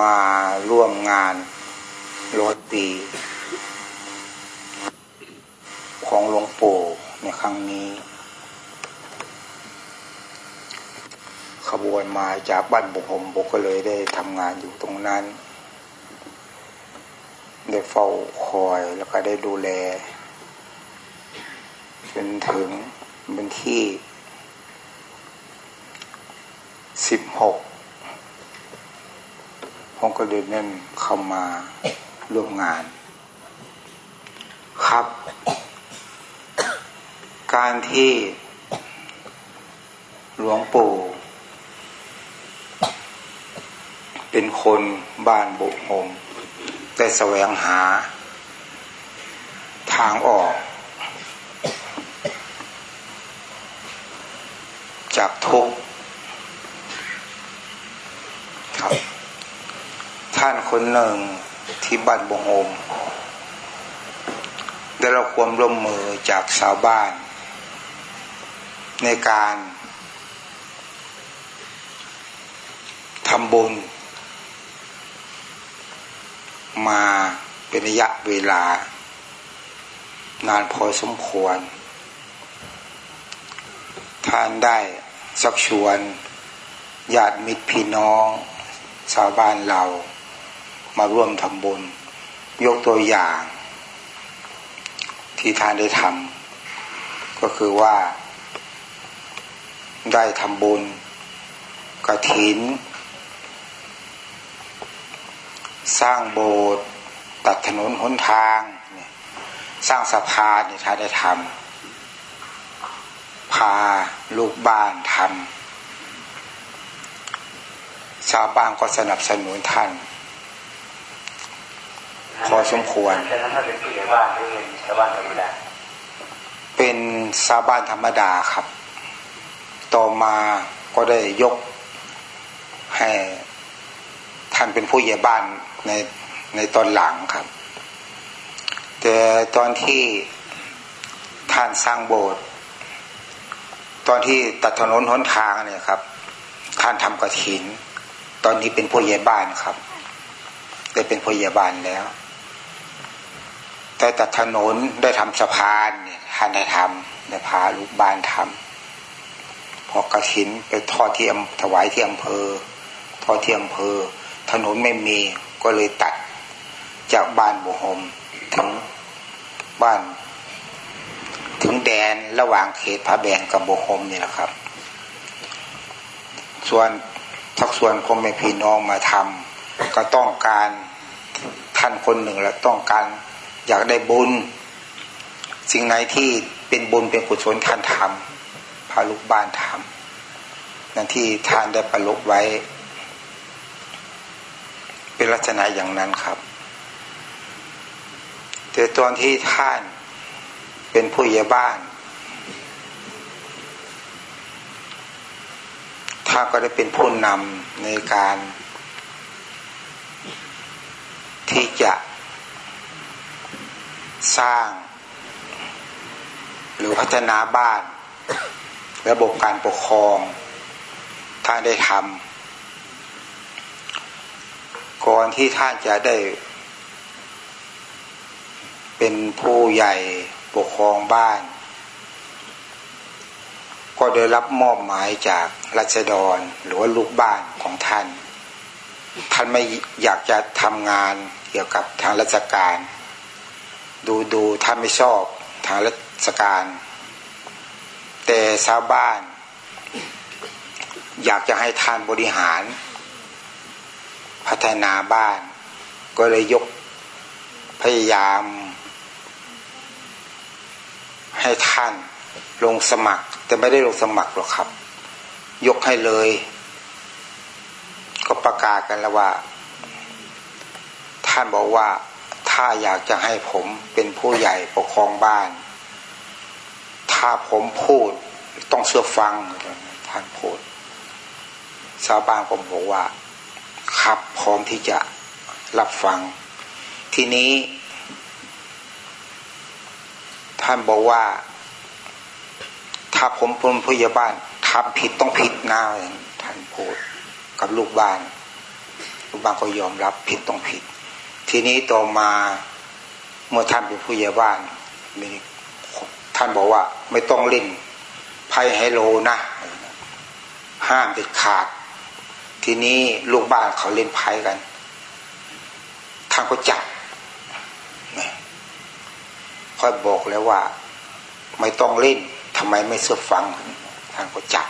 มาร่วมงานโร้อยปีของหลวงปู่ในครั้งนี้ ขบวนมาจากบ้านบุกหมบุกก็เลยได้ทำงานอยู่ตรงนั้น ได้เฝ้าคอยแล้วก็ได้ดูแลจนถึงเป็นที่สิบหก ผมก็เลยนั่นเข้ามาร่วมงาน ครับ การที่หลวงปู่เป็นคนบ้านบุกหมได้แสวงหา ทางออก จากทุกข์ครับ ท่านคนหนึ่งที่บ้านบงโอมได้รับความร่วมมือจากชาวบ้าน ในการทำบุญ มาเป็นระยะเวลา นานพอสมควร ท่านได้สักชวนญาติมิตรพี่น้องชาวบ้านเรา มาร่วมทำบุญ ยกตัวอย่าง ที่ท่านได้ทำก็คือว่า ได้ทำบุญกระถิน สร้างโบสถ์ตัดถนนหนทางสร้างสะพานนี่ท่านได้ทำพาลูกบ้านทำชาวบ้านก็สนับสนุนท่าน พอสมควรแต่นั้นถ้าเป็นผู้ใหญ่บ้านหรือเป็นชาวบ้านธรรมดาเป็นชาวบ้านธรรมดาครับ ต่อมาก็ได้ยกให้ท่านเป็นผู้ใหญ่บ้านในในตอนหลังครับ แต่ตอนที่ท่านสร้างโบสถ์ตอนที่ตัดถนนหนทางเนี่ยครับ ท่านทำกระถิน ตอนนี้เป็นผู้ใหญ่บ้านครับ ได้เป็นผู้ใหญ่บ้านแล้ว แต่ตัดถนนได้ทำสะพานเนี่ยท่านได้ทำได้พาลูกบ้านทำพอกระถินไปทอดที่อำถวายที่อำเภอ ทอดที่อำเภอ ถนนไม่มีก็เลยตัดจากบ้านบุหมถึงบ้าน ถึงแดนระหว่างเขตพระแบงกับบุหมนี่แหละครับ ส่วนทักส่วนพ่อแม่พี่น้องมาทำก็ต้องการท่านคนหนึ่งแล้วต้องการ อยากได้บุญ สิ่งไหนที่เป็นบุญเป็นกุศลท่านทำพาลูกบ้านทำนั่นที่ท่านได้ประลบไว้ เป็นลักษณะอย่างนั้นครับแต่ตอนที่ท่านเป็นผู้ใหญ่บ้านท่านก็ได้เป็นผู้นำในการที่จะ สร้าง หรือพัฒนาบ้าน ระบบการปกครองท่านได้ทำก่อนที่ท่านจะได้ เป็นผู้ใหญ่ปกครองบ้าน ก็ได้รับมอบหมายจากรัชดรหรือว่าลูกบ้านของท่าน ท่านไม่อยากจะทำงานเกี่ยวกับทางราชการ ดูดูท่านไม่ชอบทางราชการ แต่ชาวบ้าน อยากจะให้ท่านบริหาร พัฒนาบ้าน ก็เลยยกพยายาม ให้ท่านลงสมัคร แต่ไม่ได้ลงสมัครหรอกครับ ยกให้เลย ก็ประกาศกันแล้วว่า ท่านบอกว่า ถ้าอยากจะให้ผมเป็นผู้ใหญ่ปกครองบ้าน ถ้าผมพูดต้องเชื่อฟังท่านพูดชาวบ้านผมบอกว่า ครับพร้อมที่จะรับฟัง ทีนี้ ท่านบอกว่า ถ้าผมเป็นผู้ใหญ่บ้านทำผิดต้องผิดหนะท่านพูดกับลูกบ้าน ลูกบ้านก็ยอมรับผิดต้องผิด ทีนี้ต่อมาเมื่อท่านเป็นผู้ใหญ่บ้านท่านบอกว่า ไม่ต้องเล่นไพ่ไฮโลนะ ห้ามเด็ดขาด ทีนี้ลูกบ้านเขาเล่นไพ่กันท่านก็จับค่อยบอกแล้วว่า ไม่ต้องเล่นทำไมไม่เสื่อฟังท่านก็จับ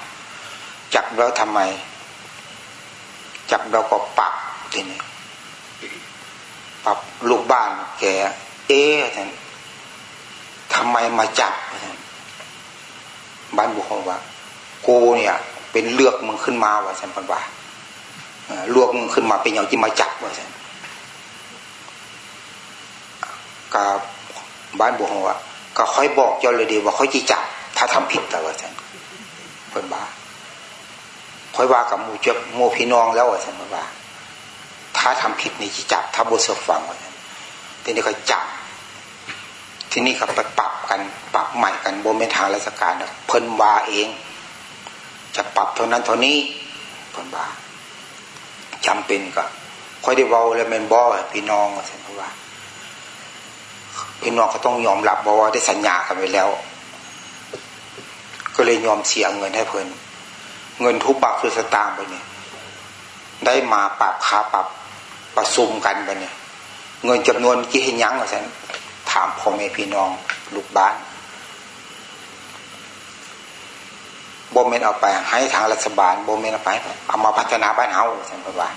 จับแล้วทำไม จับแล้วก็ปรับทีนี้ ปรับลูกบ้านแกเอ๊ะท่านทำไมมาจับบ้านบุคคลว่ากูเนี่ย เป็นเลือกมึงขึ้นมาว่าสันพันว่าลือกมึงขึ้นมาเป็นอย่างที่มาจับว่าสันกับบ้านบุคคลว่าก็ค่อยบอกเจ้าเลยดีว่าค่อยจีจับถ้าทำผิดแต่ว่าสันเพิ่นบ้าค่อยว่ากับมูเจ้าโมพี่น้องแล้วว่าสันพันว่าาทำผิดนี่จับถ้าบุษฟังว่าสันทีนี้ก็จับ ที่นี่ก็ไปปรับกันปรับใหม่กันบนเป็นทางราชการเพิ่นว่าเอง จะปรับเท่านั้นเท่านี้เพิ่นว่าจำเป็นก็ค่อยได้เว้าแล้วเป็นบ่พี่น้องเพราะว่าพี่น้องก็ต้องยอมรับบอว่าได้สัญญากันไว้แล้ว ก็เลยยอมเสียเงินให้เพิ่นเงินทุกบาทคือสตางค์ไปเนี่ยได้มาปรับคาปรับ ประสุมกันไปเนี่ยเงินจำนวนกี่ให้ยั้งเหรอท่านถามพ่อแม่พี่น้องลูกบ้านบ่เมนเอาไปให้ทางรัฐบาลบ่เมนเอาไปเอามาพัฒนาบ้านเฮาสันพว่า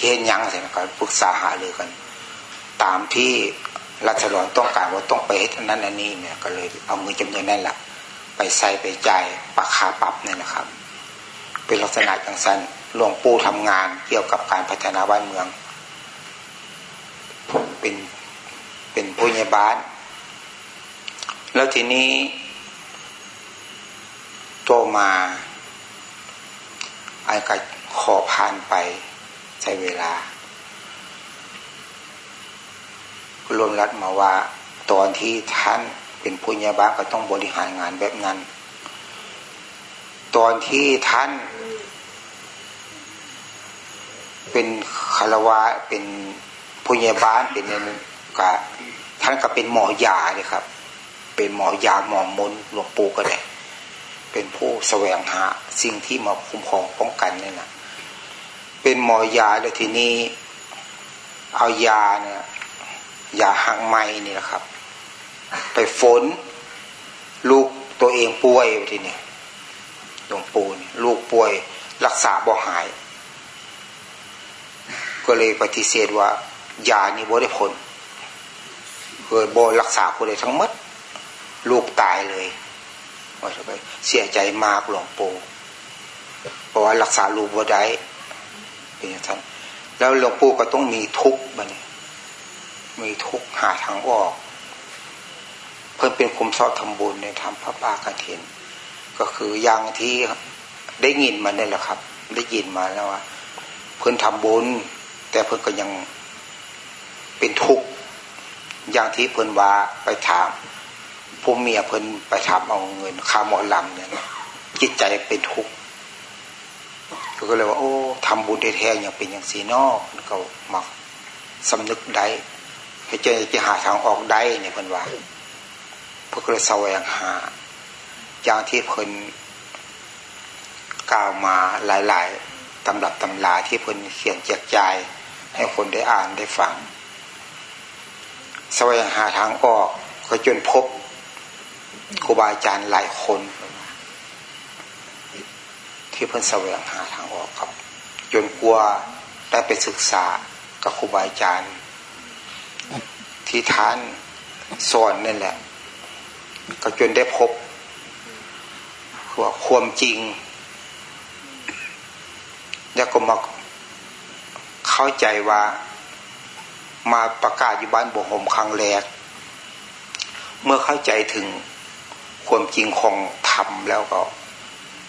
เห็นยังสินะครับปรึกษาหารือกัน ตามที่รัฐบาลต้องการว่าต้องไปให้ท่านั้นอันนี้เนี่ยก็เลยเอาเงินจำนวนนั้นแหละไปใส่ไปจ่ายปราคาปรับเนี่ยนะครับ เป็นลักษณะอย่างสั้น หลวงปู่ทำงานเกี่ยวกับการพัฒนาบ้านเมือง เป็นเป็นผู้ใหญ่บ้าน แล้วทีนี้โตมาไอ้ก็ขอผ่านไปใช้เวลารวมรัดมาว่าตอนที่ท่านเป็นผู้ใหญ่บ้านก็ต้องบริหารงานแบบนั้น ตอนที่ท่าน เป็นคารวะเป็นผู้ใหญ่บ้านเป็นกะท่านก็เป็นหมอยาเลยครับ เป็นหมอยาหมอมนหลวงปู่ก็ได้เป็นผู้แสวงหาสิ่งที่มาคุ้มครองป้องกันนี่นะเป็นหมอยาแล้วทีนี้ เอายาเนี่ยยาหักไม้นี่แหละครับ ไปฝน ลูกตัวเองป่วยทีนี้หลวงปู่ลูกป่วยรักษาบ่หาย ก็เลยปฏิเสธว่ายานี่บ่ได้ผลเคยบรักษาคนใดทั้งหมด ลูกตายเลยว่าจะไปเสียใจมากหลวงปู่เพราะว่ารักษาลูกบ่ได้เป็นอย่างนั้นแล้วหลวงปู่ก็ต้องมีทุกข์บัเนี่ยมีทุกข์หาทางออก เพิ่นเป็นคุมซอดทำบุญในทำพระปากระถิน ก็คืออย่างที่ได้ยินมาเนี่ยแหละครับ ได้ยินมาแล้วว่าเพิ่นทำบุญ แต่เพิ่นก็ยังเป็นทุกข์อย่างที่เพิ่นว่าไปถามผู้เมียเพิ่นไปถามเอาเงินค่าหมอลำเนี่ยจิตใจเป็นทุกข์ก็เลยว่า โอ้ทำบุญแท้ๆอย่างเป็นอย่างสีนอกก็มักสำนึกได้ให้เจจะหาทางออกได้เนี่ยเพิ่นว่าเพื่อเลยแสวงหาอย่างที่เพิ่นกล่าวมาหลาย ๆตำรับตำลาที่เพิ่นเขียนแจกจ่าย ให้คนได้อ่านได้ฟังแสวงหาทางออกก็จนพบครูบาอาจารย์หลายคน ที่เพิ่นแสวงหาทางออกครับ จนกลัวได้ไปศึกษากับครูบาอาจารย์ ที่ท่านสอนนั่นแหละ ก็จนได้พบว่าความจริง แล้วก็มา เข้าใจว่ามาประกาศอยู่บ้านบวหมครั้งแรก เมื่อเข้าใจถึงความจริงของธรรมแล้วก็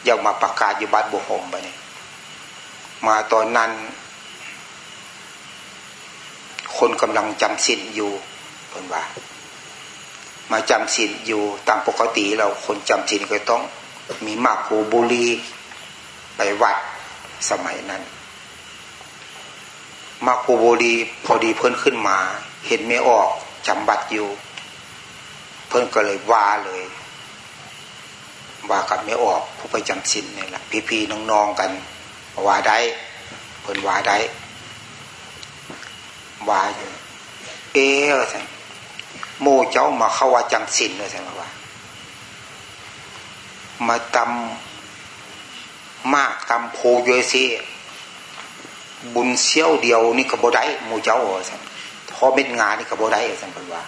ยังมาประกาศอยู่บ้านบวหมไปเนี่ยมาตอนนั้น คนกำลังจำศีลอยู่เพิ่นว่า มาจำศีลอยู่ตามปกติเราคนจำศีลก็ต้องมีมากโูบุรีไปวัดสมัยนั้น มาโกโบรีพอดีเพิ่นขึ้นมา เห็นไม่ออกจำบัตรอยู่ เพิ่นก็เลยว่าเลยว่ากับไม่ออกผู้ไปจำสินนี่แหละพี่ๆน้องๆกันว่าได้เพิ่นว่าได้ว่าอยู่เออสันโมเจ้ามาเข้าว่าจำสินเลยสันว่า มาตำมากตำโพเยซี บุญเสี้ยวเดียวนี่ก็บ่ได้โมเจ้าสันพอเป็นงานนี่ก็บ่ได้สันเพิ่นว่า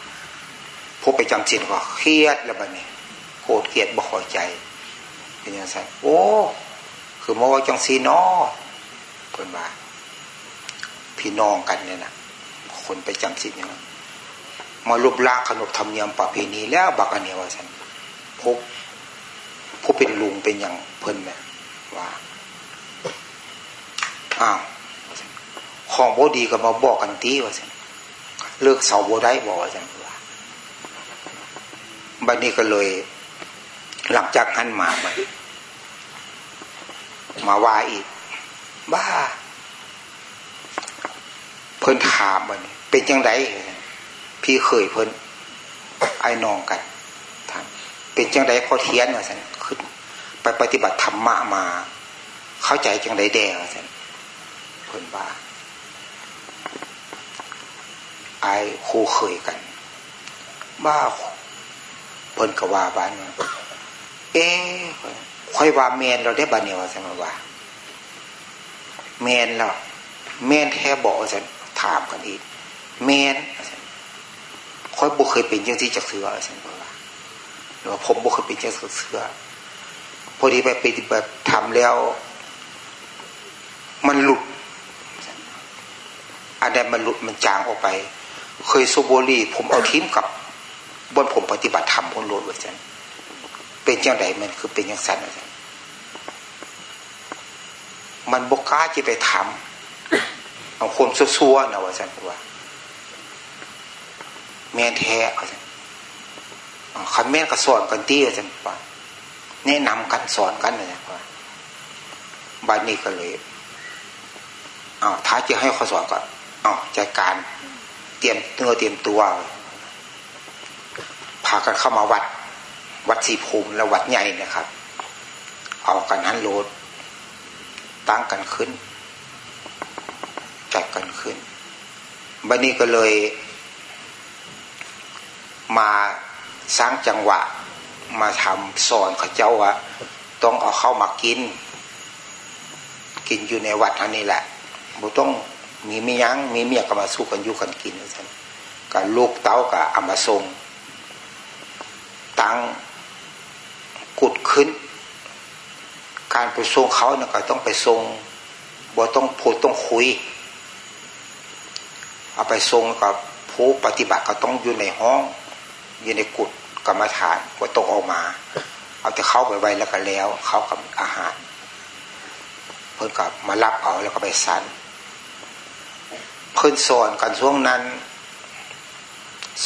พวกไปจำสินก็เครียดแล้วบัดนี้โกรธเกลียดบ่พอใจเป็นยังไงโอ้คือมาว่าจังซีนอเพิ่นว่าพี่น้องกันเนี่ยนะคนไปจำสินอย่างนั้นมาลบล้างขนบธรรมเนียมประเพณีแล้วบักอันเนี้ยว่าฉันพบผู้เป็นลุงเป็นอย่างเพิ่นแม่ยว่าอ้าว ของโบดีก็มาบอกกันตีว่าฉันเลิกเสาโบได้บอกว่าฉันว่าบัดนี้ก็เลย หลังจากนั้นมาไปมาว่าอีก บ้า เพิ่นถามมันเป็นจังไดพี่เคยเพิ่นไอ้นองกันถามเป็นจังไดพอเทียนว่าสันขึ้นไปปฏิบัติธรรมะมา เข้าใจจังไดแด่ว่าสันเพิ่นว่า ไอ้ครูเคยกัน บ้าเพิ่นกว่าบ้านเอ๊ค่อยว่าเมนเราได้บาเนียวสันว่าเมนแล้วเมนแท้บอกสันถามกันอีกเมนค่อยบุเคยเป็นยังที่จะเสือสันว่าหรือว่าผมบุเคยเป็นยังเสือพอดีไปปฏิบัติทำแล้ว มันหลุดอันใดมันหลุดมันจางออกไป เคยสูบบุหรี่ผมเอาทิ้มกับบนผมปฏิบัติธรรมคนโลดว่าสันเป็นอยังไงมันคือเป็นอยังสันว่าสันมันบกล้าจะไปทำเอาคนซัวๆนะว่าสันว่าแม่แท้ว่าสันคันแม่ก็สอนกันตีว่าสันว่าแนะนำกันสอนกันนะว่าบ้านนี้ก็เลยอ้าวท้าจะให้เขาสอนก่อนอ้าวจัดการ เตรียมเนื้อเตรียมตัวพากันเข้ามาวัด วัดสีภูมิและวัดใหญ่นะครับ เอากันนั้นโลดตั้งกันขึ้น จัดกันขึ้นบันนี้ก็เลย มาสร้างจังหวะ มาทำสอนข้าเจ้าว่าต้องเอาเข้ามากิน กินอยู่ในวัดอันนี้แหละบุต้อง มีมียั้งมีเมียก็มาสู้กันอยู่กันกินท่านกับลูกเต้ากับอามาทรงตั้งกุดขึ้น การไปทรงเขาเนี่ยก็ต้องไปทรงบ่ต้องพูดต้องคุย เอาไปทรงกับผู้ปฏิบัติก็ต้องอยู่ในห้อง อยู่ในกุฏกรรมฐานบ่ต้องออกมา เอาแต่เข้าไปไว้แล้วก็แล้ว เขากับอาหาร เพิ่นกับมารับเอาแล้วก็ไปสัน พิ่นสอนกันช่วงนั้น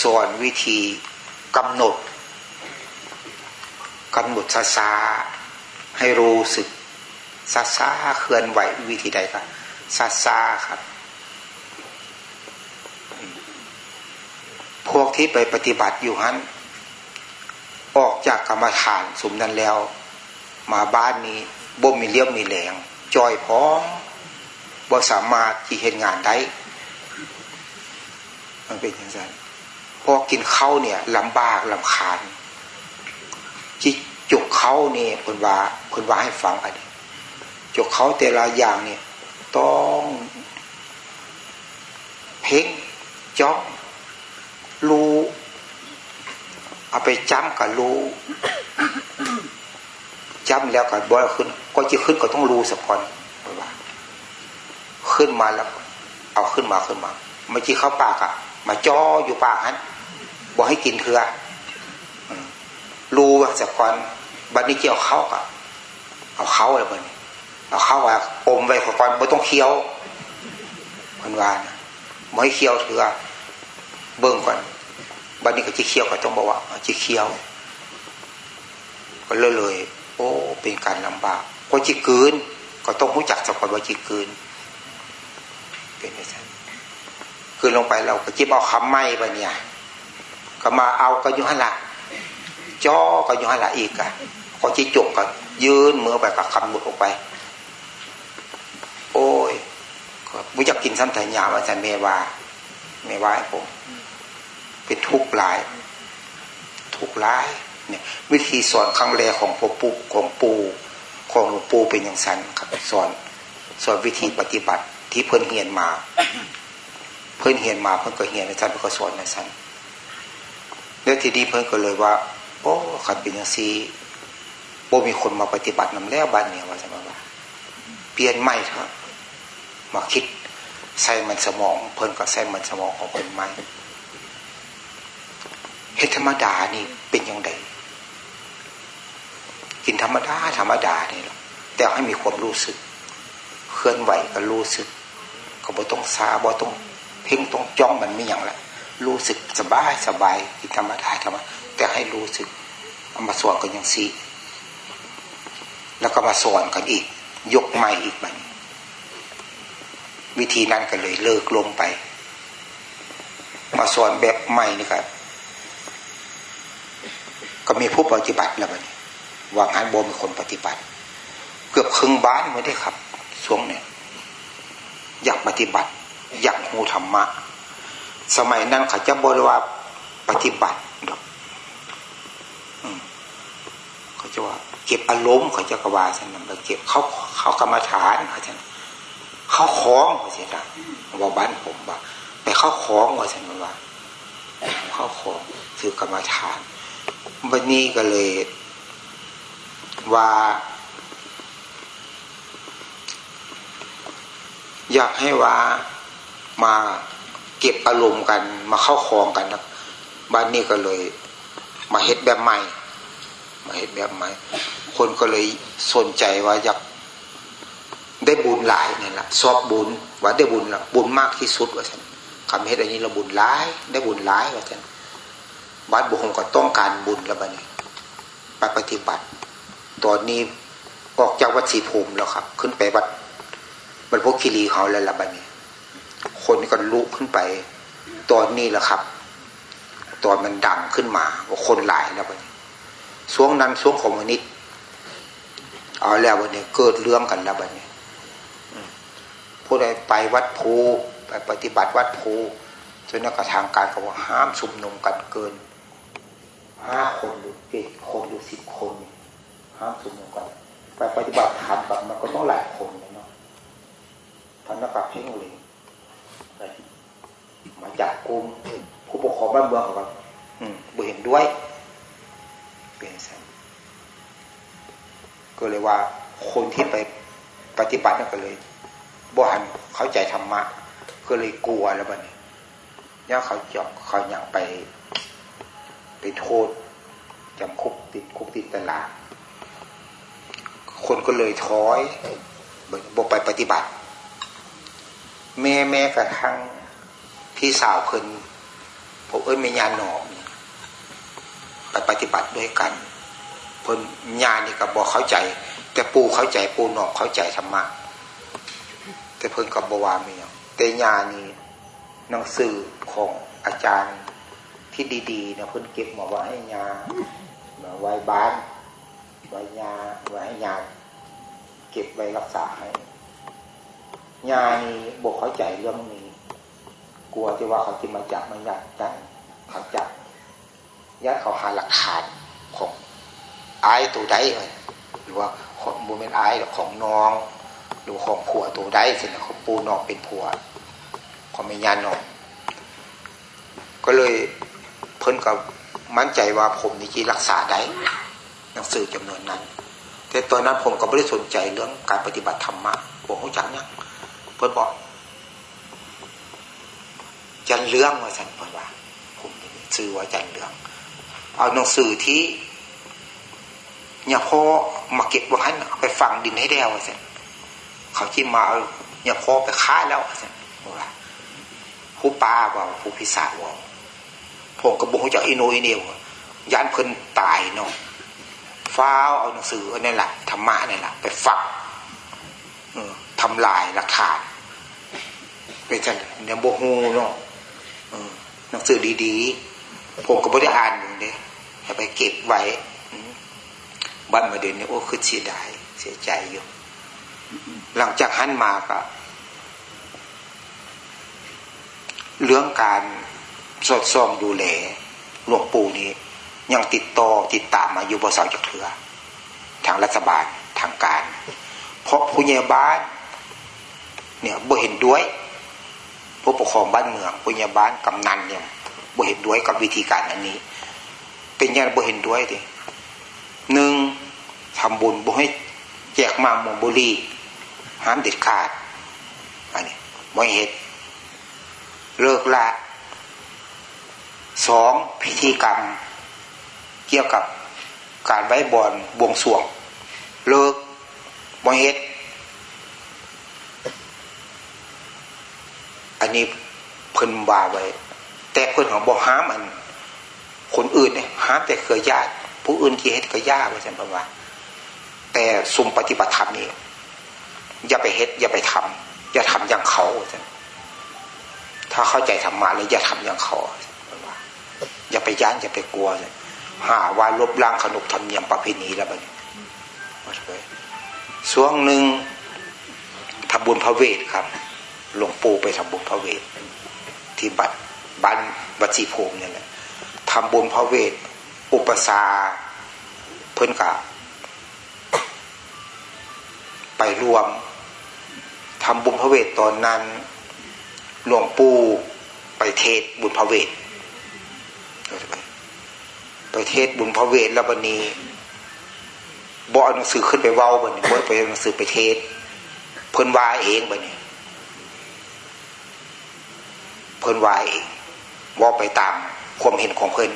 สอนวิธีกำหนดกำหนดซาซาให้รู้สึกซาซาเคลื่อนไหววิธีใดครับซาซาครับ พวกที่ไปปฏิบัติอยู่ฮั้นออกจากกรรมฐานสมนั้นแล้ว มาบ้านนี้บ่มีเลี้ยวมีแหลงจอยพร้อมบ่สามารถที่เห็นงานได้ มันเป็นอย่างนั้นพอกินข้าวเนี่ยลำบากลำคาญจิจุกเขาเนี่ยคนว่าคนว่าให้ฟังอันนี้จุกเขาแต่ละอย่างเนี่ยต้องเพ่งจ้องรู้เอาไปจำกับรู้จำแล้วกับบ่ขึ้น ก็จะขึ้นก็ต้องรู้สักคนว่า ขึ้นมาแล้ว เอาขึ้นมาขึ้นมาไม่จีเข้าปากอะ มาจ่ออยู่ปากนั้นบอกให้กินเถื่อรู้สักคนบัดนี้เกี่ยวเข้ากับเอาเขาอะไรบัดนี้เอาเข้าว่าอมไว้ก่อนไม่ต้องเคี้ยวคนวานะไม่ให้เคี้ยวเถื่อเบิ่งก่อนบัดนี้ก็จะเคี้ยวก็ต้องบอกว่าจะเคี้ยว ก็เลยเลย โอ้ เป็นการลำบากพอจิกืน ก็ต้องรู้จักสักคนว่าจิกืน เป็นไปใช คือลงไปเราก็จิบเอาคำไม่ไปเนี่ย ก็มาเอาก็ยุหันละจ่อก็ยุหันละอีกอะก็จิจุกก็ยืนมือไปกับคำบุดออกไป โอ้ยก็บุอยากกินซ้ำแต่ยามอาจารย์เมวาเมวาให้ผมเป็นทุกข์หลาย ทุกข์ร้าย เนี่ย วิธีสอนครั้งแรกของพ่อปู่ของปู่ของหลวงปู่เป็นอย่างสั้นครับสอนสอนวิธีปฏิบัติที่เพิ่นเฮียนมา เพิ่นเฮียนมาเพิ่นก็เฮียนในสั้นเพิ่นก็สอนในสั้นแล้วทีนี้เพิ่นก็เลยว่าโอ้ขันเป็นอย่างซีโบมีคนมาปฏิบัตินำแล้วบ้านเนี่ยว่าจะมาว่าเปลี่ยนไม่เถอะมาคิดใส่มันสมอง เพิ่นก็ใส่มันสมองของเพิ่นไม่เฮ็ดธรรมดานี่เป็นยังไงกินธรรมดาธรรมดานี่หรอกแต่ให้มีความรู้สึก เคลื่อนไหวก็รู้สึก ก็บ่ต้องซาบ่ต้อง เพ่งต้องจ้องมันไม่อย่างละรู้สึกสบายสบายกินธรรมดาธรรมแต่ให้รู้สึกเอามาสอนกันอย่างซีแล้วก็มาสอนกันอีก ยกใหม่อีกบันวิธีนั้นก็เลยเลิกลงไป มาสอนแบบใหม่นี่ครับก็มีผู้ปฏิบัติแล้วบันว่างงานโบมีคนปฏิบัติ เกือบครึ่งบ้านไม่ได้ครับช่วงเนี่ยอยากปฏิบัติ อยากหูธรรมะ สมัยนั้นเขาจะบริวาปฏิบัติดอกเขาจะว่า เก็บอารมณ์เขาจะกว่าสันนเก็บเขาเขากรรมฐานเขาจะเขาคล้องเขาจะว่าบ้านผมว่าไปเข้าคล้องว่าสันว่าเข้าคล้องคือกรรมฐานวันนี้ก็เลยว่าอยากให้ว่า มาเก็บอารมณ์กัน มาเข้าคลองกันนะบ้านนี้ก็เลย มาเฮ็ดแบบใหม่ มาเฮ็ดแบบใหม่ คนก็เลยสนใจว่าอยากได้บุญหลายนี่แหละชอบบุญว่าได้บุญละบุญมากที่สุดว่าฉันคำเฮ็ดอันนี้เราบุญร้าย ได้บุญร้ายว่าฉันบ้านบุคคลก็ต้องการบุญแล้วบ้านี้ไปปฏิบัติ ตอนนี้ออกจากวัดศรีภูมิแล้วครับ ขึ้นไปวัดบรรพคีรีเขาแล้วละบ้านี้ คนก็ลุกขึ้นไป ตอนนี้แหละครับ ตอนมันดังขึ้นมาว่าคนหลายแล้วบ้านี้ช่วงนั้นช่วงคอมมิวนิสต์เอาแล้ววันนี้เกิดเรื่องกันแล้วบ้านี้ผู้ใดไปวัดภูไปปฏิบัติวัดภูจนนักทางการเขาว่าห้ามชุมนุมกันเกินห้าคนหรือเจ็ดคนหรือสิบคนห้ามชุมนุมกันไปปฏิบัติธรรมแบบมันก็ต้องหลายคนเนาะท่านนักการเพ่งเลย มาจากกลุ่มผู้ปกครองบ้านเมืองของเราบ่เห็นด้วย เป็นสันก็เลยว่าคนที่ไปปฏิบัตินั่นก็เลยบ่หันเข้าใจธรรมะ ก็เลยกลัวแล้วบ้านี้ย่าเขาจอกเขาอยากไป ไปโทษจำคุกติดคุกติดตลาด คนก็เลยท้อยบอกไปปฏิบัติ แม่แม่กระทั่ง พี่สาวเพิ่นผมเอ้ยไม่ญาหนอมไปปฏิบัติด้วยกัน เพิ่นญานี่ก็บอกเข้าใจ แต่ปูเข้าใจปูหนอกเข้าใจธรรมะแต่เพิ่นกับบวามีแต่ญานี่หนังสือของอาจารย์ที่ดีๆนะเพิ่นเก็บมาไว้ให้ยามาไว้บ้านไว้ยาไว้ให้ยาเก็บไว้รักษาให้ยานี่บอกเข้าใจเรื่องนี้ กลัวจะว่าเขาจะมาจับมายัดกันเขาจับยัดเขาหาหลักฐานของไอ้ตัวใดหรือว่าของโมเมนต์ไอ้ของน้องหรือของผัวตัวใดสินะของปูนอกเป็นผัวของเมียนอกก็เลยเพิ่นก็มั่นใจว่าผมนี่จีรักษาได้หนังสือจำนวนนั้น แต่ตอนนั้นผมก็ไม่ได้สนใจเรื่องการปฏิบัติธรรมะบอกเขาจังเนี่ยเพิ่นบอก จันเรื่องว่าสันเพิ่นว่าผมซื้อว่าจันเรื่อง เอาหนังสือที่เนี่ยพ่อมาเก็บว่าให้ไปฝังดินให้ได้ว่าสันเขาที่มาเอาเนี่ยพ่อไปฆ่าแล้วว่าสันว่าผู้ป้าว่าผู้พิศาว่าผมก็บอกจากอินโนอินเนียวยันเพิ่นตายเนาะฟ้าเอาหนังสือนี่แหละธรรมะนี่แหละไปฝักทำลายหลักฐานเป็นท่านเนี่ยโบฮูเนาะ หนังสือดีๆ ผมก็ไม่ได้อ่านอยู่เนี่ยให้ไปเก็บไว้บ้านมาเดินเนี่ยโอ้คือเสียดายเสียใจอยู่ หลังจากหันมาก็เรื่องการสอดส่องดูแลหลวงปู่นี้ ยังติดต่อติดตามมาอยู่บนเสาจากเถือทางรัฐบาลทางการ เพราะผู้ใหญ่บ้าน เนี่ยบ่เห็นด้วย ผู้ปกครองบ้านเมืองผู้ใหญ่บ้านกำนันเนี่ยบ่เห็นด้วยกับวิธีการอันนี้ เป็นยังบ่เห็นด้วยดิหนึ่งทำบุญบ่ให้แจกมามงบุรีห้ามเด็ดขาดอันนี้บ่เหตุเลิกละสองพิธีกรรม เกี่ยวกับการไว้บอลบวงสวง เลิกบ่เหตุ นนี้เพิ่นว่าไว้ แต่เพิ่นของบอกห้ามอัน คนอื่นเนี่ยห้ามแต่เคยญาติ ผู้อื่นที่เฮ็ดก็ยากว่าฉันประว่าแต่สุ่มปฏิบัติธรรมนี่อย่าไปเฮ็ด อย่าไปทำอย่าทำอย่างเขาว่าฉันถ้าเข้าใจธรรมะเลยอย่าทำอย่างเขาอย่าไปย่านอย่าไปกลัวเลยหาว่าลบล้างขนบธรรมเนียมประเพณีแล้วบัดนี้ช่วงหนึ่งทำบุญพระเวทครับ หลวงปู่ไปทำบุญพระเวทที่บัดบ้านบัดจีภูมิเนี่ยแหละทำบุญพระเวท อุปสาเพื่อนกะไปรวมทำบุญพระเวทตอนนั้น หลวงปู่ไปเทศบุญพระเวทไปเทศบุญพระเวทแล้วบันนี้บอหนังสือขึ้นไปเว้าบันนี้บอไปหนังสือไปเทศเพื่อนว่าเองบันนี้ เพิ่นวายว่าไปตามความเห็นของเพิ่น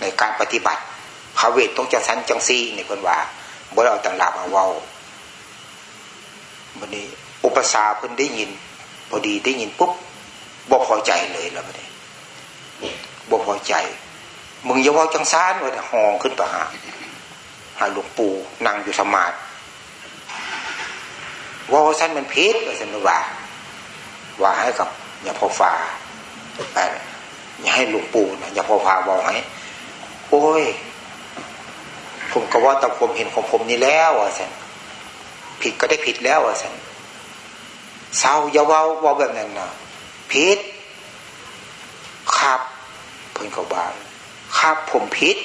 ในการปฏิบัติพระเวทต้องจังสันจังซี่ในเพิ่นว่าบ่เราต่างหลามาเว้าวันนี้อุปสาเพิ่นได้ยิน พอดีได้ยินปุ๊บบ่พอใจเลยแล้วบัดนี้บ่พอใจ มึงอย่าว่าจังซานว่าห้องขึ้นไปหาหาหลวงปู่นั่งอยู่สมาธิว่าสั้นมันเพชรว่าสันว่าว่าให้กับ อย่าพอฟ้าอย่าให้หลวงปู่นะอย่าพอฟ้าบอกให้โอ้ย ผมก็ว่าตามผมเห็นของผมนี่แล้วอะสันผิดก็ได้ผิดแล้วอะสันเศร้าอย่าว่าว่าแบบนั้นนะผิดครับเพิ่นเขาบาครับผมผิด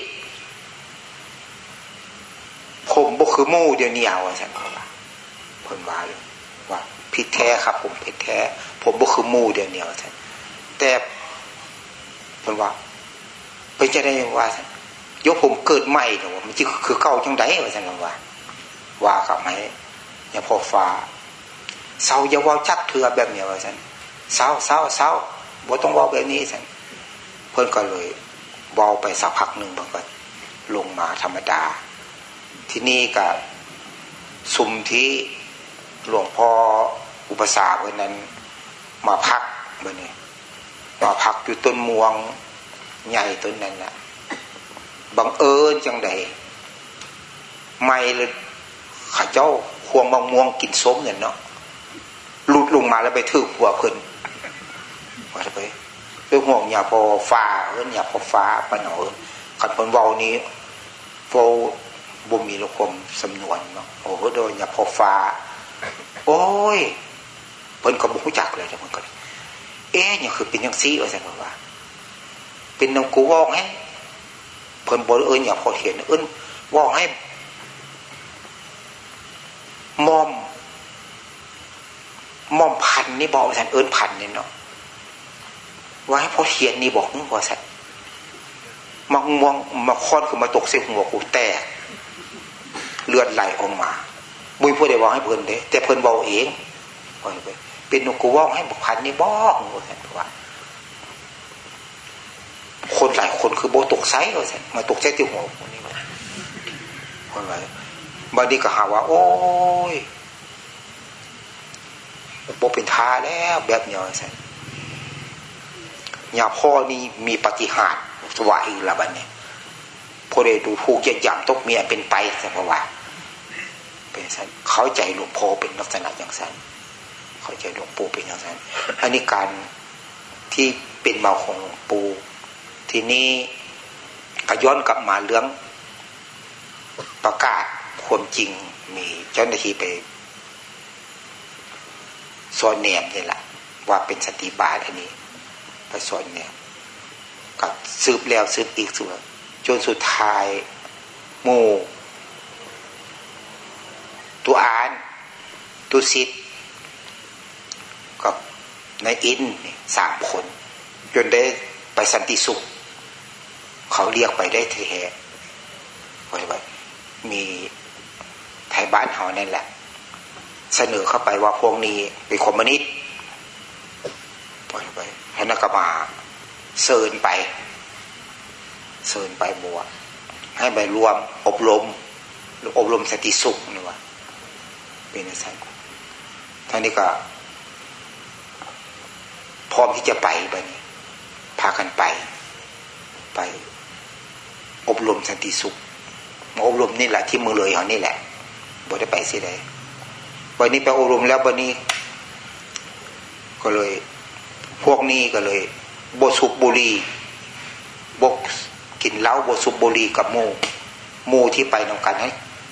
ผมบ่คือมู่เดียวเนี้เอาสันเขาว่าเพิ่นว่าเลยว่า ผิดแท้ครับ ผมผิดแท้ ผมบ่คือมูเดียวเนียวท่านแต่มันว่าเป็นจะได้ว่าท่านยกผมเกิดใหม่เหรอมันจะคือเก่าจังไดว่าท่านว่า ว่ากับไหมอย่าพอฟ้าเศร้าอย่าว่าจักเถื่อแบบเนี้ยว่าท่านเศร้าเศร้าเศร้าบ่ต้องว่าแบบนี้ท่านเพื่อนก็เลยบอไปสักพักหนึ่งมันก็ลงมาธรรมดา ที่นี่กับซุมที่หลวงพ่อ อุปสาเพื่อนนั้น มาพักบนนี้มาพักอยู่ต้นม่วงใหญ่ต้นนั้นนะบังเอิญจังใดไม่เลยข้าเจ้าควงบางม่วงกินส้มเนี่ยเนาะหลุดลงมาแล้วไปถือหัวเพิ่นว่าไปเรื่องห่วงอย่าพอฟ้าเอินอย่าพอฟ้าปะหนอขันเพิ่นเวานี้โฟบ่มีลูกคมสำนวนเนาะโอ้โหโดนอย่าพอฟ้า โอ้ย พิ่นก็บุกจักเลยแต่เพิ่นก็เอ๊ะเนี่ยคือเป็นยังซี่ว่าสันว่า เป็นน้ำกูว่าให้เพิ่นบอกเอิญอย่าพอเห็นเอิญว่าให้มอมมอมพันนี่บอกสันเอิญพันนี่เนาะว่าให้พอเขียนนี่บอกนึกว่าสันมังมองมาค้อนคือมาตกเสียหัวกูแตกเลือดไหลออกมาบุญพูดได้ว่าให้เพิ่นเด้แต่เพิ่นเบอกเองว่าไป เป็นนกูว่าให้บุพันนี่บ้อกว่าคนหลายคนคือโบตกไซเลยมาตกใจที่หัวคนนี้คนไรบางทีก็หาว่า โอ้ยโบเป็นทาแล้วแบบเนี้ยสิยาพ่อนี่มีปฏิหารสวายละบันเนี่ยพอได้ดูผูกเยียมตกเมียเป็นไปสักว่าเป็นสันเข้าใจหลวงพ่อเป็นลักษณะอย่างสั้น เข้าใจหลวงปู่เป็นอย่างนั้นอันนี้การที่เป็นเมาของหลวงปู่ทีนี้ก็ย้อนกลับมาเรื่องประกาศความจริงมีเจ้าหน้าที่ไปสอนเนียมนี่แหละว่าเป็นสติบาทอันนี้ไปสอนเนี่ยกับสืบแล้วสืบอีกสืบจนสุดท้ายโมตัวอ่านตัวซิดกับ นายอินสามคน จนได้ไปสันติสุข เขาเรียกไปได้เทแห่ว่า มีไทยบ้านเขานั่นแหละ เสนอเข้าไปว่าพวกนี้เป็นคอมมิวนิสต์ปไปให้นักมาเซินไปเซินไปบัวให้ไปรวมอบรมอบรมสติสุขนี่ว่าเป็นอะไรท่านนี้ก็ พร้อมที่จะไปไปนี่พากันไป ไป อบรมสันติสุขมาอบรมนี่แหละที่มือเลยเขานี่แหละบ่ได้ไปสิได้วันนี้ไปอบรมแล้ววันนี้ ก็เลย พวกนี้ก็เลยบสุบบุรีบกกินเหล้าบสุบบุรีกับโมโมที่ไปนำกันให้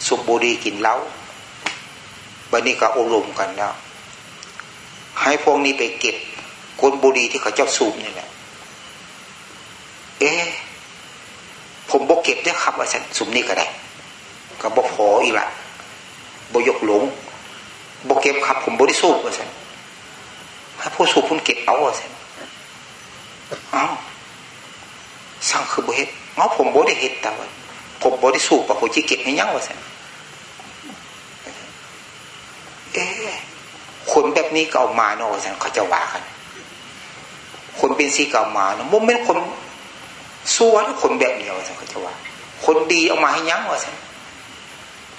สุบบุรีกินเหล้าวันนี้ก็อบรมกันแล้วให้พวกนี้ไปเก็บ ก้นบุรีที่เขาเจ้าสูบนี่แหละเอ๊ะผมบกเก็บได้ครับว่าฉันสุมนี่ก็ได้ก็บอกพออีกละบยกหลงบกเก็บครับ ผมบริสูบว่าฉันให้ผู้สูบพุ่นเก็บเอาว่าฉันเอาสั่งคือบริเฮ็ดเอาผมบริเฮ็ดแต่ว่าผมบริสูบว่ผมจะเก็บให้ยังว่าฉันเอ๊ะคนแบบนี้ก็เอามาเนาะว่าฉันเขาจะว่ากัน คนเป็นสีเก่ามาเนาะมันเป็นคนซัวคนแบบเดียวสันเขาจะว่า คนดีเอามาให้ยั้งว่าสัน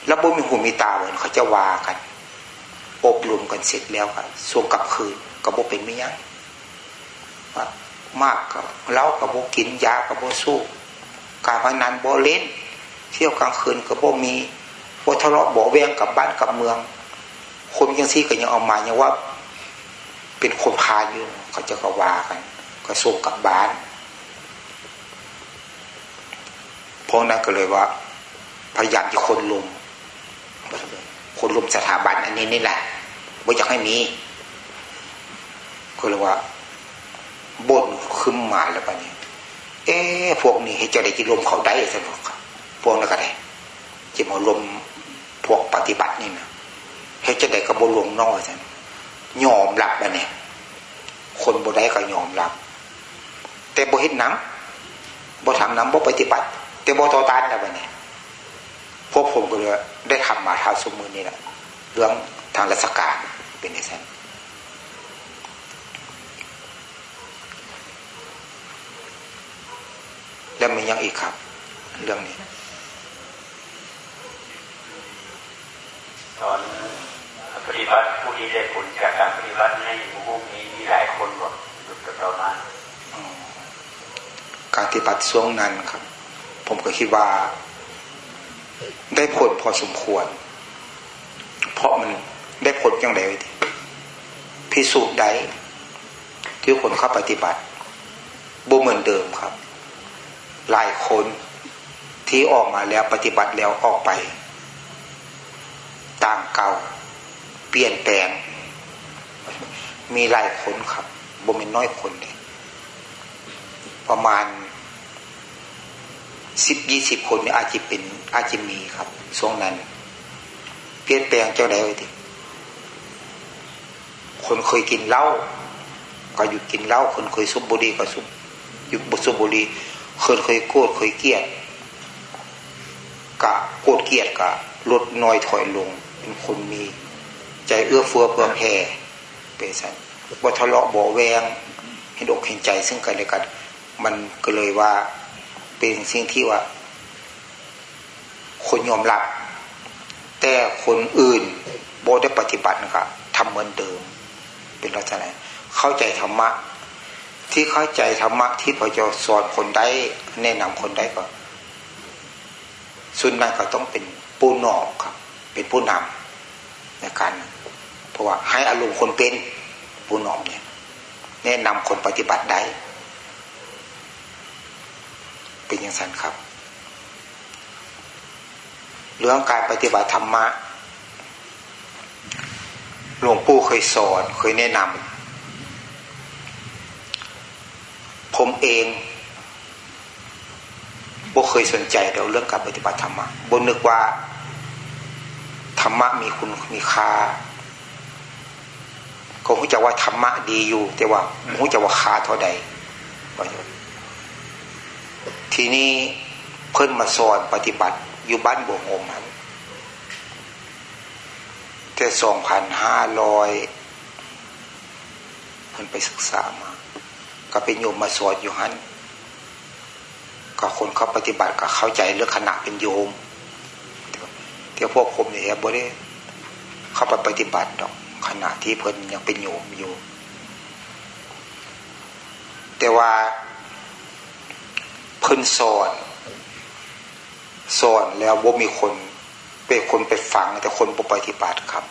แล้วบ่มีหูมีตาเหมือนเขาจะว่ากันอบรมกันเสร็จแล้วครับส่งกลับคืนกับโบเป็นไม่ยั้งมากกับเล้ากับโบกินยากับโบสู้ การพนันโบเล่น เที่ยวกลางคืนกับโบมีโบทะเลาะโบแวงกับบ้านกับเมือง คนยังซี่ก็ยังเอามายังว่า เป็นคนพาอยู่ เขาจะก็ว่ากัน ก็ส่งกลับบ้านพวกนั้นก็เลยว่า พยายามจะคนลุมคนลุมสถาบันอันนี้นี่แหละว่อยากให้มีก็เลยว่าบนขึ้นมาแล้วปะเนี่ยเอ๊พวกนี้ให้เจ้าได้จิลมเขาได้สิพวกพวกนั้นก็ได้จิมาลมพวกปฏิบัตินี่นะให้เจ้าได้กระโบลงน้อยสิยอมรับปะเนี่ย คนบ่ได้ก็ยอมรับ แต่บ่เห็นน้ำบ่ทำน้ำบ่ปฏิบัติ แต่โบตอตานแล้วเนี่ยพวกผมก็เลยได้ทำมาท้าสมมือนี่แหละเรื่องทางราชการเป็นในสั้นแล้วมียังอีกครับ เรื่องนี้ตอน ปฏิบัติผู้ที่ได้ผลจากการปฏิบัติในหมู่พวกนี้มีหลายคนหมดอยู่กับเรามาการปฏิบัติช่วงนั้นครับ ผมก็คิดว่า ได้ผลพอสมควร เพราะมันได้ผลอย่างไรพิสูจน์ได้ที่คนเข้าปฏิบัติบ่เหมือนเดิมครับ หลายคนที่ออกมาแล้วปฏิบัติแล้วออกไป ต่างเก่า เปลี่ยนแปลง มีหลายคนครับบ่เป็นน้อยคนเลยประมาณสิบยี่สิบคนนี่อาจจะเป็น อาจจะมีครับช่วงนั้น เปลี่ยนแปลงเจ้าใดไว้ทีคนเคยกินเหล้าก็หยุดกินเหล้าคนเคยสุบบุรีก็สุบหยุดบุสุบบุรีคนเคยโกรธเคยเกลียดกะโกรธเกลียดกะลดน้อยถอยลง เป็นคนมี ใจเอื้อเฟื้อเพื่อแผ่เป็นสันว่าทะเลาะบ่แวงเห็นอกเห็นใจซึ่งกันและกัน มันก็เลยว่าเป็นสิ่งที่ว่า คนยอมรับ แต่คนอื่นโบได้ปฏิบัตินะครับทำเหมือนเดิม เป็นลักษณะเข้าใจธรรมะ ที่เข้าใจธรรมะที่พระเจ้าสอนคนได้แนะนำคนได้ก็ส่วนนั้นก็ต้องเป็นผู้นอกครับ เป็นผู้นำในการ เพราะว่าให้อารมณ์คนเป็นผู้นอมเนี่ยแนะนำคนปฏิบัติได้ เป็นอย่างนั้นครับ เรื่องการปฏิบัติธรรมะหลวงปู่เคยสอนเคยแนะนำผมเองบ่เคยสนใจเรื่องเรื่องการปฏิบัติธรรมะบ่นึกว่าธรรมะมีคุณมีค่า ก็รู้จักว่าธรรมะดีอยู่ แต่ว่ารู้จักว่าค่าเท่าใดทีนี้เพิ่นมาสอนปฏิบัติอยู่บ้านบวงอมครับแต่สองพันห้าร้อยเพิ่นไปศึกษามา ก็เป็นโยมมาสอนอยู่ฮันก็คนเขาปฏิบัติก็เข้าใจเรื่องขณะเป็นโยมเที่ยวพวกผมเนี่ยบ่ได้เข้าไปปฏิบัติดอก ขณะที่เพิ่นยังเป็นโยมอยู่ แต่ว่าเพิ่นสอนสอนแล้วว่ามีคนเป็นคนไปฟัง แต่คนปฏิบัติครับ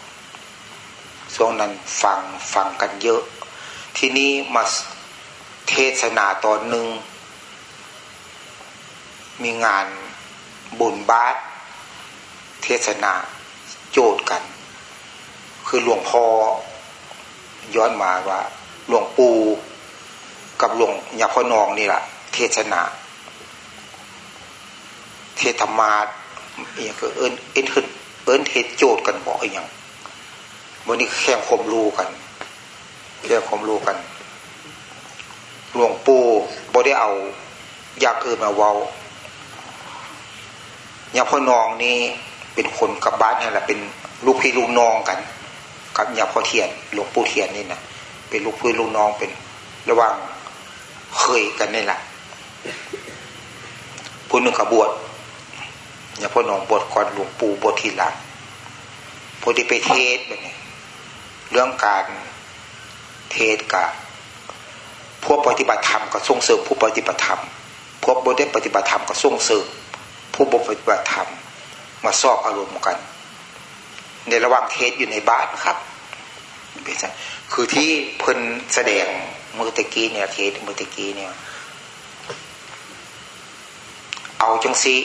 ช่วงนั้นฟังฟังกันเยอะ ที่นี้มาเทศนาตอนหนึ่ง มีงานบุญบาสเทศนาโจทย์กัน คือหลวงพ่อย้อนมาว่า หลวงปู่กับหลวงยาพ่อนองนี่แหละเทศนา เทธรรมาอย่างก็เอิญเอิญเอิญเทศโจทย์กันบอกอย่างวันนี้แข่งคมรู้กันแข่งคมรู้กัน หลวงปู่บ่ได้เอาอยากอื่นมาเว้ายาพ่อนองนี่เป็นคนกับบ้านนี่แหละเป็นลูกพี่ลูกน้องกัน กับยาพ่อเทียนหลวงปู่เทียนนี่นะเป็นลูกพี่ลูกน้องเป็นระว่างเคยกันนี่แหละผู้หนึ่งกับบวชยาพ่อหนองบวชก่อนหลวงปู่บวชทีหลังพอดีไปเทศแบบนี้เรื่องการเทศกับพวกปฏิบัติธรรมก็ส่งเสริมผู้ปฏิบัติธรรมพวกบได้ปฏิบัติธรรมก็ส่งเสริมผู้บปฏิบัติธรรมมาสอบอารมณ์กัน ในระหว่างเทศอยู่ในบ้านครับ คือที่เพิ่นแสดงมือตะกี้เนี่ย เทศมือตะกี้เนี่ย เอาจังซี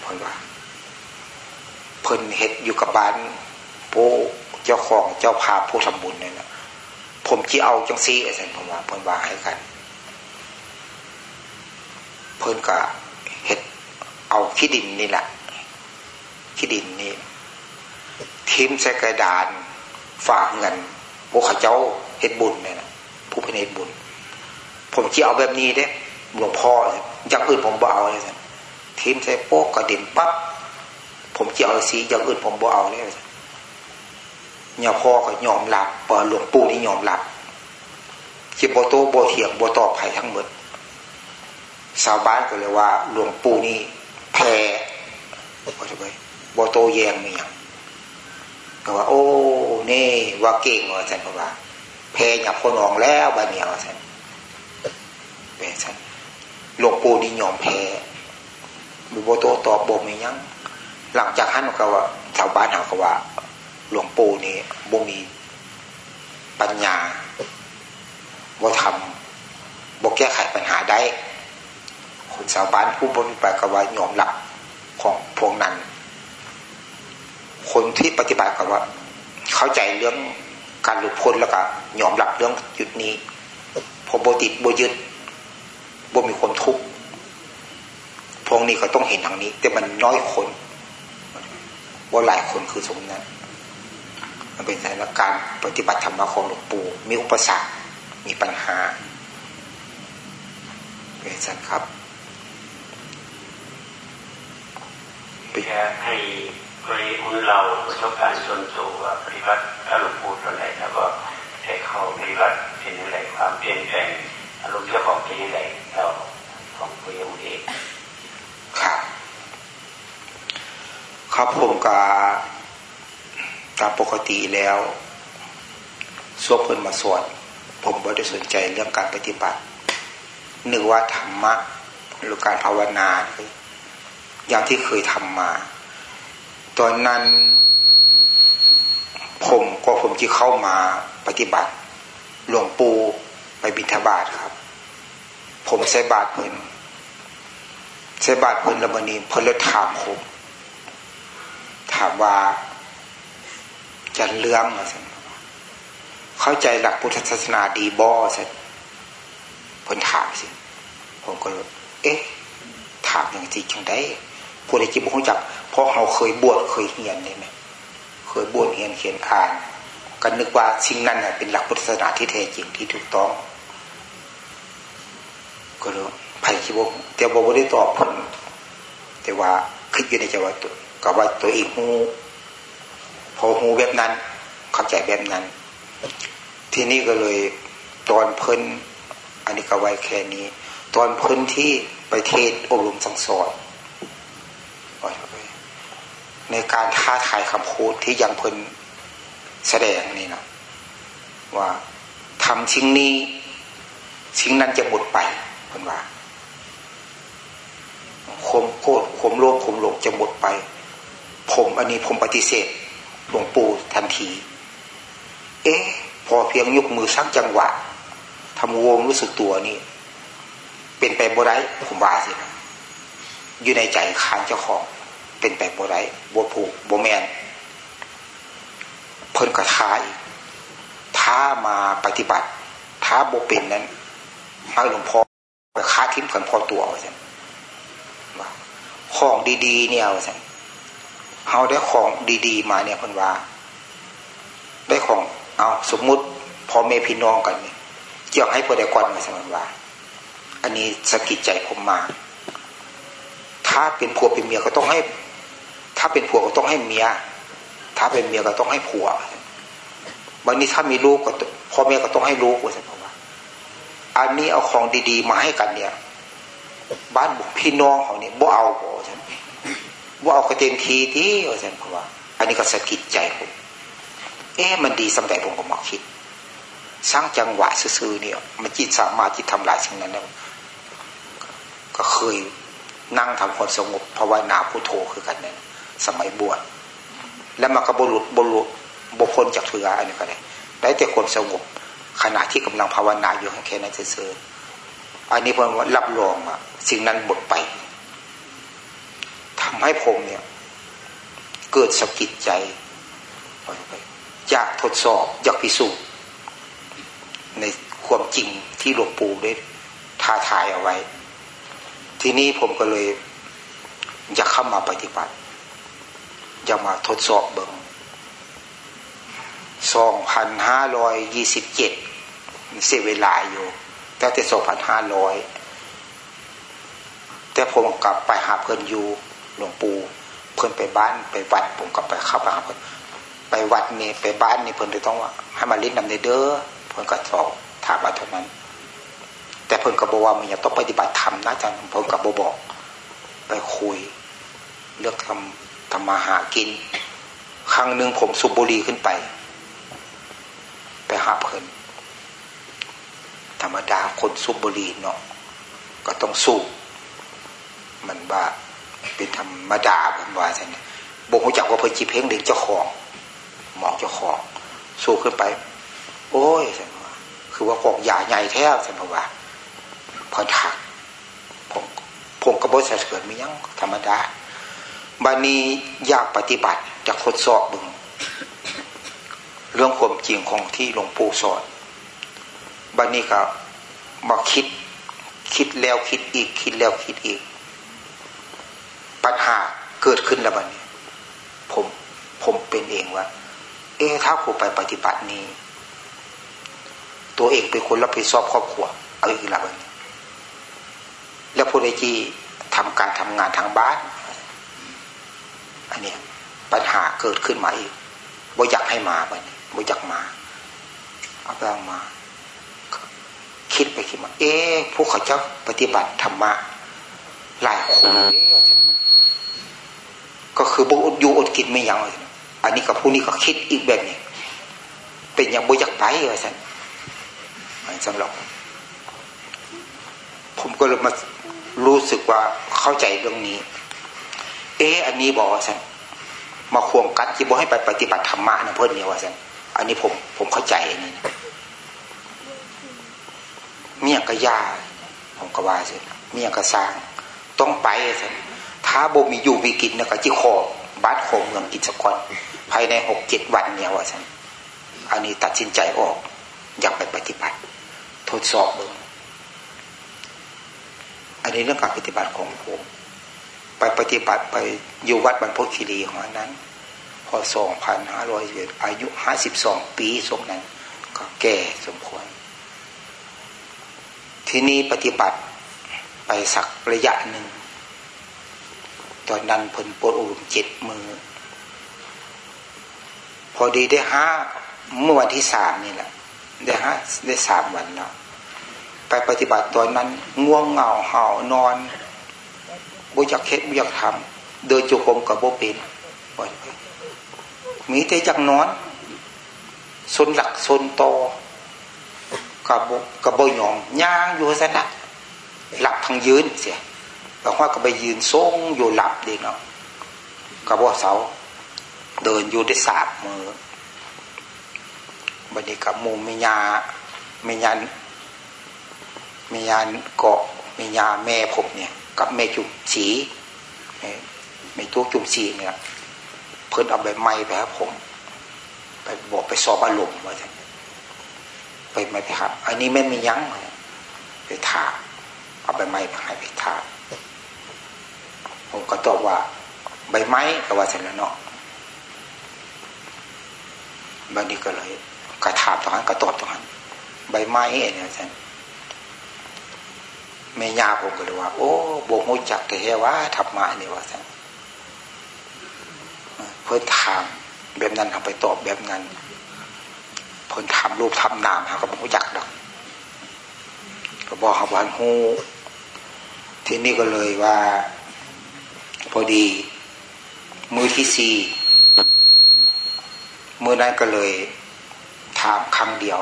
เพิ่นว่า เพิ่นเฮ็ดอยู่กับบ้านโปเจ้าของเจ้าภาพผู้ทำบุญเนี่ยนะผมจีเอาจังซีไอ้สันผมว่าเพิ่นว่าให้กัน เพิ่นก็เฮ็ดเอาขี้ดินนี่แหละขี้ดินนี่ ทิมใส่กระดานฝากเงินพวกเขาเจ้าเฮ็ดบุญเนี่ยนะผู้พิเนศบุญ ผมจีเอาแบบนี้เด้หลวงพ่ออย่างอื่นผมบ่เอาเลยสันทิมใส่โป๊กกระดินปั๊บผมจีเอาสีอย่างอื่นผมบ่เอาเลยเนี่ยพ่อก็ยอมรับปหลวงปู่นี่ยอมรับจีโบโตโบเถียงโบตอบไผ่ทั้งหมดชาวบ้านก็เลยว่า หลวงปู่นี่แพ้ก็จะไปโบโตแยงมีอย่าง ก็ว่า โอ้เน่ว่าเก่งว่าฉันก็ว่าแพ้หยับคนอองแล้วบาเนียวฉันเป็นฉันหลวงปู่นี่ยอมแพ้บุโบโตตอบบ่มียัง หลังจากนั้นก็ว่าชาวบ้านเขาก็ว่า หลวงปู่นี่บ่มีปัญญาบ่ทำบ่แก้ไขปัญหาได้คนชาวบ้านผู้บริบัติกว่ายอมรับของพวกนั้น คนที่ปฏิบัติกับว่า เข้าใจเรื่องการหลุดพ้นแล้วก็ยอมรับเรื่องจุดนี้พอโบติดโบยึดโบมีคนทุกข์พวกนี้ก็ต้องเห็นทางนี้ แต่มันน้อยคนว่าหลายคนคือสมนั้นมันเป็นสถานการณ์ปฏิบัติธรรมของหลวงปู่มีอุปสรรคมีปัญหาเป็นสันครับแค่ให้ บริมือเราประสบการณ์ส่วนตัวปฏิบัติอารมณ์พูดอะไรแล้วก็ให้เขาปฏิบัติเป็นอะไรความเปลี่ยนแปลงอารมณ์เจ้าของเป็นอะไรเราของตัวเองเองครับครับผมกาตามปกติแล้วสวกเพิ่นมาสวดผมไม่ได้สนใจเรื่องการปฏิบัตินึกว่าธรรมะหรือการภาวนาอย่างที่เคยทำมา ตอนนั้น ผมก็ผมที่เข้ามาปฏิบัติ หลวงปู่ไปบิณฑบาตครับ ผมใส่บาตรเพิ่นใส่บาตรเพิ่นละมณีเพิ่นเลยถามผมถามว่าจะเลื่อมมาสิเข้าใจหลักพุทธศาสนาดีบ่สิเพิ่นถามสิ ผมก็เลยเอ๊ะ ถามอย่างจริงจังได้ ผู้ใดจิบุคจักเพราะเราเคยบวชเคยเรียนนี่ไหมเคยบวชเรียนเขียนอ่าน กันนึกว่าสิ่งนั้นเป็นหลักพุทธศาสนาที่แท้จริงที่ถูกต้อง ก็เลยไผ่คิดว่าแต่บอกว่าได้ตอบผลแต่ว่าคิดอยู่ในใจว่าตัวกับว่าตัวเองหูพอหูแบบนั้น เข้าใจแบบนั้น ที่นี่ก็เลยตอนเพิ่นอันนี้ก็ไว้แค่นี้ ตอนเพิ่นที่ไปเทศอบรมสังสอน ในการท้าทายคำพูดที่ยังเพิ่นแสดงนี่นะว่าทำชิ้งนี้ชิ้งนั้นจะหมดไปเพิ่นว่าคมโกรธคมโลภคมหลงจะหมดไป ผมอันนี้ผมปฏิเสธหลวงปู่ทันที เอ๊ะ พอเพียงยกมือสักจังหวะทำวงรู้สึกตัวนี่เป็นไปบ่ได้ผมว่าสิอยู่ในใจค้างเจ้าของ เป็นไปบ่ได้บ่ผูกบ่แมนเพิ่นกระทาอีกท้ามาปฏิบัติท้าบ่เป็นนั้นให้หลวงพ่อไปค้าทิ้มกันพอตัวเอาสิของดีๆ เนี่ยเอาสิเฮาได้ของดีๆ มาเนี่ยเพิ่นว่า ได้ของเอาสมมุติพ่อแม่พี่น้องกันเนี่ยเกี่ยวให้ผู้ใดก่อนมาสมมติว่า อันนี้สะกิดใจผมมา ถ้าเป็นผัวเป็นเมียก็ต้องให้ ถ้าเป็นผัวก็ต้องให้เมีย ถ้าเป็นเมียก็ต้องให้ผัววันนี้ถ้ามีลูกก็พ่อแม่ก็ต้องให้ลูกว่าสมมติว่าอันนี้เอาของดีๆ มาให้กันเนี่ย บ้านบุกพี่น้องเขาเนี่ยบ่เอาบ่ใช่บ่เอากระเต็มทีที่ว่าสันเพราะว่า อันนี้ก็สะกิดใจผมเอ๊ะมันดีสำหรับผมก็มาคิด สร้างจังหวะซื่อๆเนี่ย มันจิตสามารถจิตทำลายสิ่งนั้นได้ก็เคยนั่งทำความสงบภาวนาพุทโธคือกันเนี่ย สมัยบวชแล้วมันก็บรุษบรุษบุคคลจากเถืออันนี้ก็ได้ได้แต่ความสงบขณะที่กำลังภาวนาอยู่แค่นั้นเฉยๆอันนี้เพื่อรับรองอะสิ่งนั้นหมดไปทำให้ผมเนี่ย เกิดสกิดใจอยากทดสอบอยากพิสูจน์ในความจริงที่หลวงปู่ได้ท้าทายเอาไว้ ทีนี้ผมก็เลยอยากเข้ามาปฏิบัติ อยากมาทดสอบเบิงสองพันห้าร้อยยี่สิบเจ็ดเสียเวลาอยู่ตั้งแต่สองพันห้าร้อยแต่ผมกลับไปหาเพื่อนอยู่หลวงปู่เพื่อนไปบ้านไปวัด ผมกลับไปเข้าไปหาเพื่อนไปวัดนี่ไปบ้านนี่เพื่อนเลยต้องว่าให้มาลิ้นนำในเด้อเพิ่อนก็สอบถามมาเท่านั้น แต่เพิ่อนก็บอกว่ามันยังต้องปฏิบัติธรรมนะอาจารย์เพิ่อนก็บอกไปคุยเลือกทำ ทำมาหากิน ครั้งหนึ่งผมสุบบุรีขึ้นไป ไปหาเพิ่นธรรมดาคนสุบบุรีเนาะก็ต้องสู้มันว่าเป็นธรรมดาผมว่าใช่ไหมบอกรู้จักว่าเพิ่นจีเพ่งเด็กเจ้าของมองเจ้าของ สู้ขึ้นไป โอ้ยสันว่าคือว่าพวกยาใหญ่แท้สันว่าพอถักผมผมกระบอกใส่เกิดมียังธรรมดา บานี้อยากปฏิบัติจะทดสอบบึง เรื่องความจริงของที่หลวงปู่สอนบานี้ก็มาคิด คิดแล้วคิดอีก คิดแล้วคิดอีก ปัญหาเกิดขึ้นแล้วบันนี้ผมผมเป็นเองว่า เอ๊ะถ้าครูไปปฏิบัตินี้ ตัวเองเป็นคนรับผิดชอบครอบครัว เอาอีกแล้วบานีแล้วผู้ใดที่ทำการทำงานทางบ้าน อันนี้ปัญหาเกิดขึ้นมาอีกบ่อยากให้มาบันบ่อยากมา เอาไปเอามา คิดไปคิดมา เอ๊ะพวกเขาเจ้าปฏิบัติธรรมะหลายคนก็คือบุอยู่อดกินไม่ยังอันนี้กับผู้นี้ก็คิดอีกแบบนี้เป็นอย่างบ่อยากไปเลยสันสำหรับผมก็เลยมารู้สึกว่าเข้าใจเรื่องนี้ เอ๊ะอันนี้บอกว่าฉันมาควงกัดที่บอกให้ไปปฏิบัติธรรมะนะเพื่อนเนี่ยว่าสันอันนี้ผมผมเข้าใจนี่เมียกระยาผมก็ว่าสิเมียกระสร้าง ต้องไปสิถ้าบ่มีอยู่มีกินนะก็จิคอบัดโคงเมืองกิจกรภายในหกเจ็ดวันเนี่ยว่าสันอันนี้ตัดสินใจออก อยากไปปฏิบัติ ทดสอบเบิ่งอันนี้เรื่องการปฏิบัติของผม ไปปฏิบัติไปอยู่วัดบรรพคีรีของนั้น พอสองพันห้าร้อยเอายุห้าสิบสองปีสมนั้น ก็แก่สมควร ที่นี่ปฏิบัติไปสักระยะหนึ่ง ตอนนั้นผลปวดอุ่มเจ็ดมือ พอดีได้ห้าเมื่อวันที่สามนี่แหละได้ห้าได้สามวันแล้วไปปฏิบัติตอนนั้นง่วงเหงาเห่านอน บุจักเค็ดบุจักทำเดินจุกมกับโบเป็นมีแต่จักนอนสนหลักสนโตกับกับโบยองย่างอยู่สนะหลับทางยืนเสียแต่ว่าก็ไปยืนทรงอยู่หลับดีเนาะกับว่าเสาเดินอยู่ได้สาบมือบันนี้กับมูมียามียานมียานเกาะมียาแม่ผมเนี่ย กับแม่จุ่มสีแม่ตัวจุ่มสีเนี่ย เพิ่นเอาใบไม้ไปครับผม ไปบอกไปสอบอารมณ์ว่าไปไม่ไปครับ อันนี้ไม่มียั้งไปถามเอาใบไม้ไปให้ไปถามผมก็ตอบว่า ใบไม้ก็ว่าเสร็จแล้วเนาะบันนี้ก็เลยกระถามตรงนั้นก็ตอบตรงนั้นใบไม้เนี่ยท่าน แม่ยาผมก็เลยว่า โอ้โบกมุจักแต่เฮว่าธรรมะนี่ว่าท่านเพื่อถามแบบนั้นทำไปตอบแบบนั้น เพิ่นทำรูปทำนามเขาก็บอกจักดอกก็บอกเขาวันหูทีนี้ก็เลยว่า พอดี มือที่สี่มือนั้นก็เลย ถามครั้งเดียว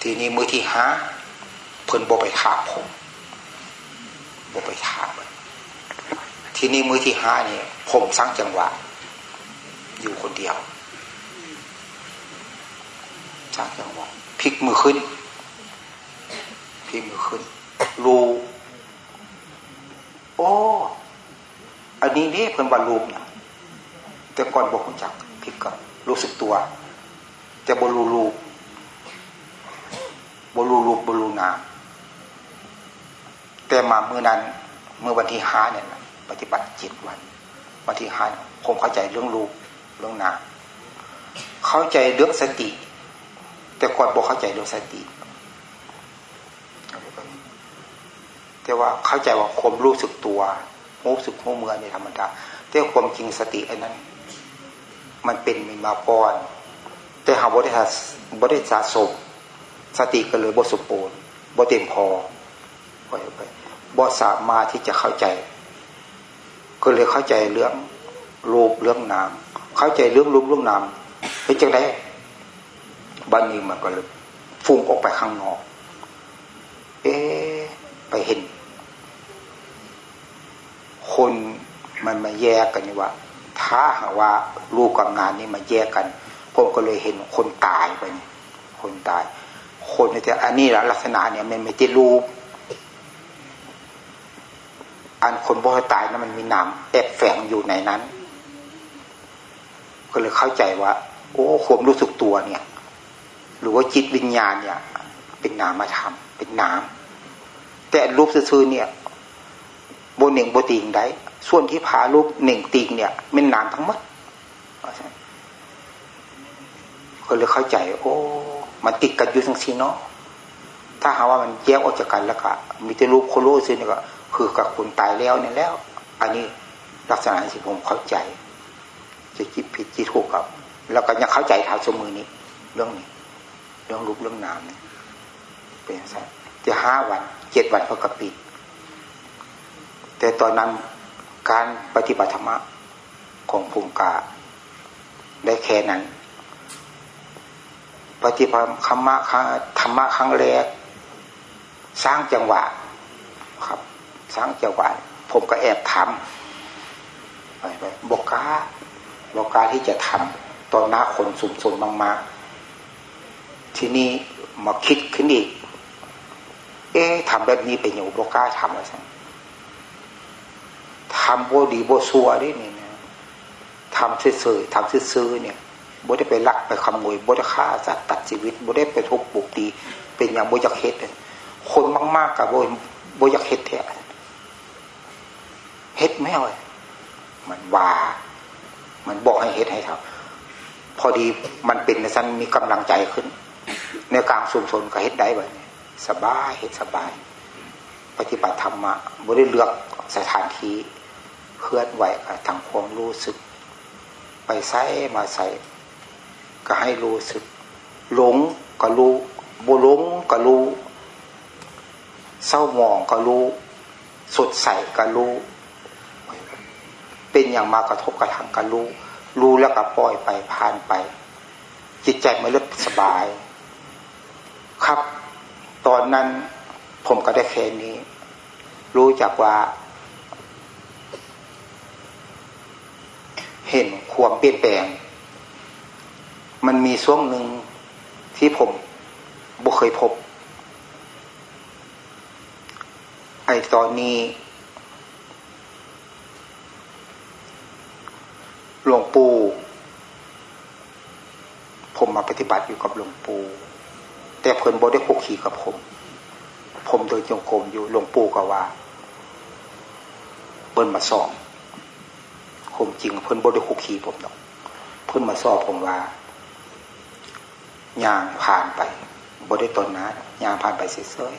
ทีนี้มือที่ห้า เพิ่นบอไปถามผมบอไปถาม ทีนี้มือที่ห้านี่ผมสร้างจังหวะ อยู่คนเดียวสร้างจังหวะพลิกมือขึ้นพลิกมือขึ้น รูโอ้อันนี้นี่เพิ่นวันรูปนะแต่ก่อนบอกคุณจักพลิกก็รู้สึกตัว แต่บรูรูบรูรูบรูนาม แต่มาเมื่อนั้นเมื่อวันที่ห้าเนี่ยปฏิบัติจ็ดวันวันที่ห้าผมเข้าใจเรื่องรูปเรื่องนามเข้าใจเรื่องสติ แต่ก่อนบอกเข้าใจเรื่องสติ แต่ว่าเข้าใจว่าความรู้สึกตัวรู้สึกหัวเมือในธรรมดาแต่ความจริงสติไอ้นั้น มันเป็นมีมาก่อนแต่หาบริษัทบริษัทสมสติก็เลยบสมบูรณ์บเต็มพอไปไป บสามารถที่จะเข้าใจ ก็เลยเข้าใจเรื่องรูปเรื่องนาม เข้าใจเรื่องรูปเรื่องนามเป็นจังไดบ้านนี้มันก็เลยฟุ้งออกไปข้างนอก เอ๊ไปเห็น คนมันมาแยกกันนี่ว่า ถ้าหากว่ารูปกับงานนี้มาแยกกันผมก็เลยเห็นคนตายไปคนตาย คนเนี่ยอันนี้แหละลักษณะเนี่ยมันไม่ติรูป อันคนบ่ตายนะั้นมันมีนามแอบแฝงอยู่ในนั้น ก็เลยเข้าใจว่า โอ้ความรู้สึกตัวเนี่ย หรือว่าจิตวิญญาณเนี่ย เป็นนามธรรมเป็นนาม แต่รูปซื่อเนี่ยโบหนึ่งโบติงได้ ส่วนที่พารูปหนึ่งติงเนี่ยเป็นนามทั้งหมดก็เลยเข้าใจ โอ้ มันติดกันอยู่ทั้งซีเนาะถ้าหาว่ามันแยกออกจากกันแล้วก็มีแต่รูปโคโลซินี่ก็ คือกับคนตายแล้วเนี่ยแล้ว อันนี้ลักษณะที่ผมเข้าใจ จะคิดผิดคิดถูกกับ แล้วก็ยังเข้าใจทางสมือนี้ เรื่องนี้ เรื่องรูปเรื่องนามนี่เป็นสัจะห้าวันเจ็ดวันก็กระปิด แต่ตอนนั้นการปฏิบัติธรรมะของภูมิกาได้แค่นั้น ปฏิบัติธรรมะธรรมะครั้งแรก สร้างจังหวะครับ สร้างจังหวะผมก็แอบทำไปไปบกาบอกกาที่จะทำตอนหน้าคนสุ่มสมมากๆ ที่นี่มาคิดขึ้นอีก เอ๊ะทำแบบนี้เป็นอย่างบกาทำอะไรสักทำโบดีโบซัวด้นี่นะทำเสื่อๆทำซื่อๆเนี่ยบ่ได้ไปลักไปขโมยบ่ได้ฆ่าสัตว์ตัดชีวิตบ่ได้ไปทุบปุกตี เป็นอย่างบ่อยากเฮ็ดคนมากๆกับบ่บ่อยากเฮ็ดแท้ เฮ็ดไม่เอามันว่า มันบอกให้เฮ็ดให้ทำพอดีมันเป็นในสั้นมีกำลังใจขึ้น ในกลางสุมสนก็เฮ็ดได้แบบสบายเฮ็ดสบาย ปฏิบัติธรรมะบ่ได้เลือกสถานที่เคลื่อนไหวกับทางความรู้สึก ไปใส่มาใส่ก็ให้รู้สึกหลงก็รู้บุหลงก็รู้เศร้าหมองก็รู้ สดใสก็รู้ เป็นอย่างมากระทบกระทั่งก็รู้ รู้แล้วก็ปล่อยไปผ่านไป จิตใจมันเริ่มสบาย ครับ ตอนนั้นผมก็ได้แค่นี้ รู้จักว่า เห็นความเปลี่ยนแปลง มันมีช่วงหนึ่งที่ผมบ่เคยพบ ไอตอนนี้ หลวงปู่ผมมาปฏิบัติอยู่กับหลวงปู่แต่เพิ่นบ่ได้คุกคีกับผม ผมโดยจงกรมอยู่หลวงปู่ก็ว่าเพิ่นมาสอบผมจริงเพิ่นบ่ได้คุกคีผมดอก เพิ่นมาสอบผมว่าย่างผ่านไปบได้ตนนะย่างผ่านไปเสย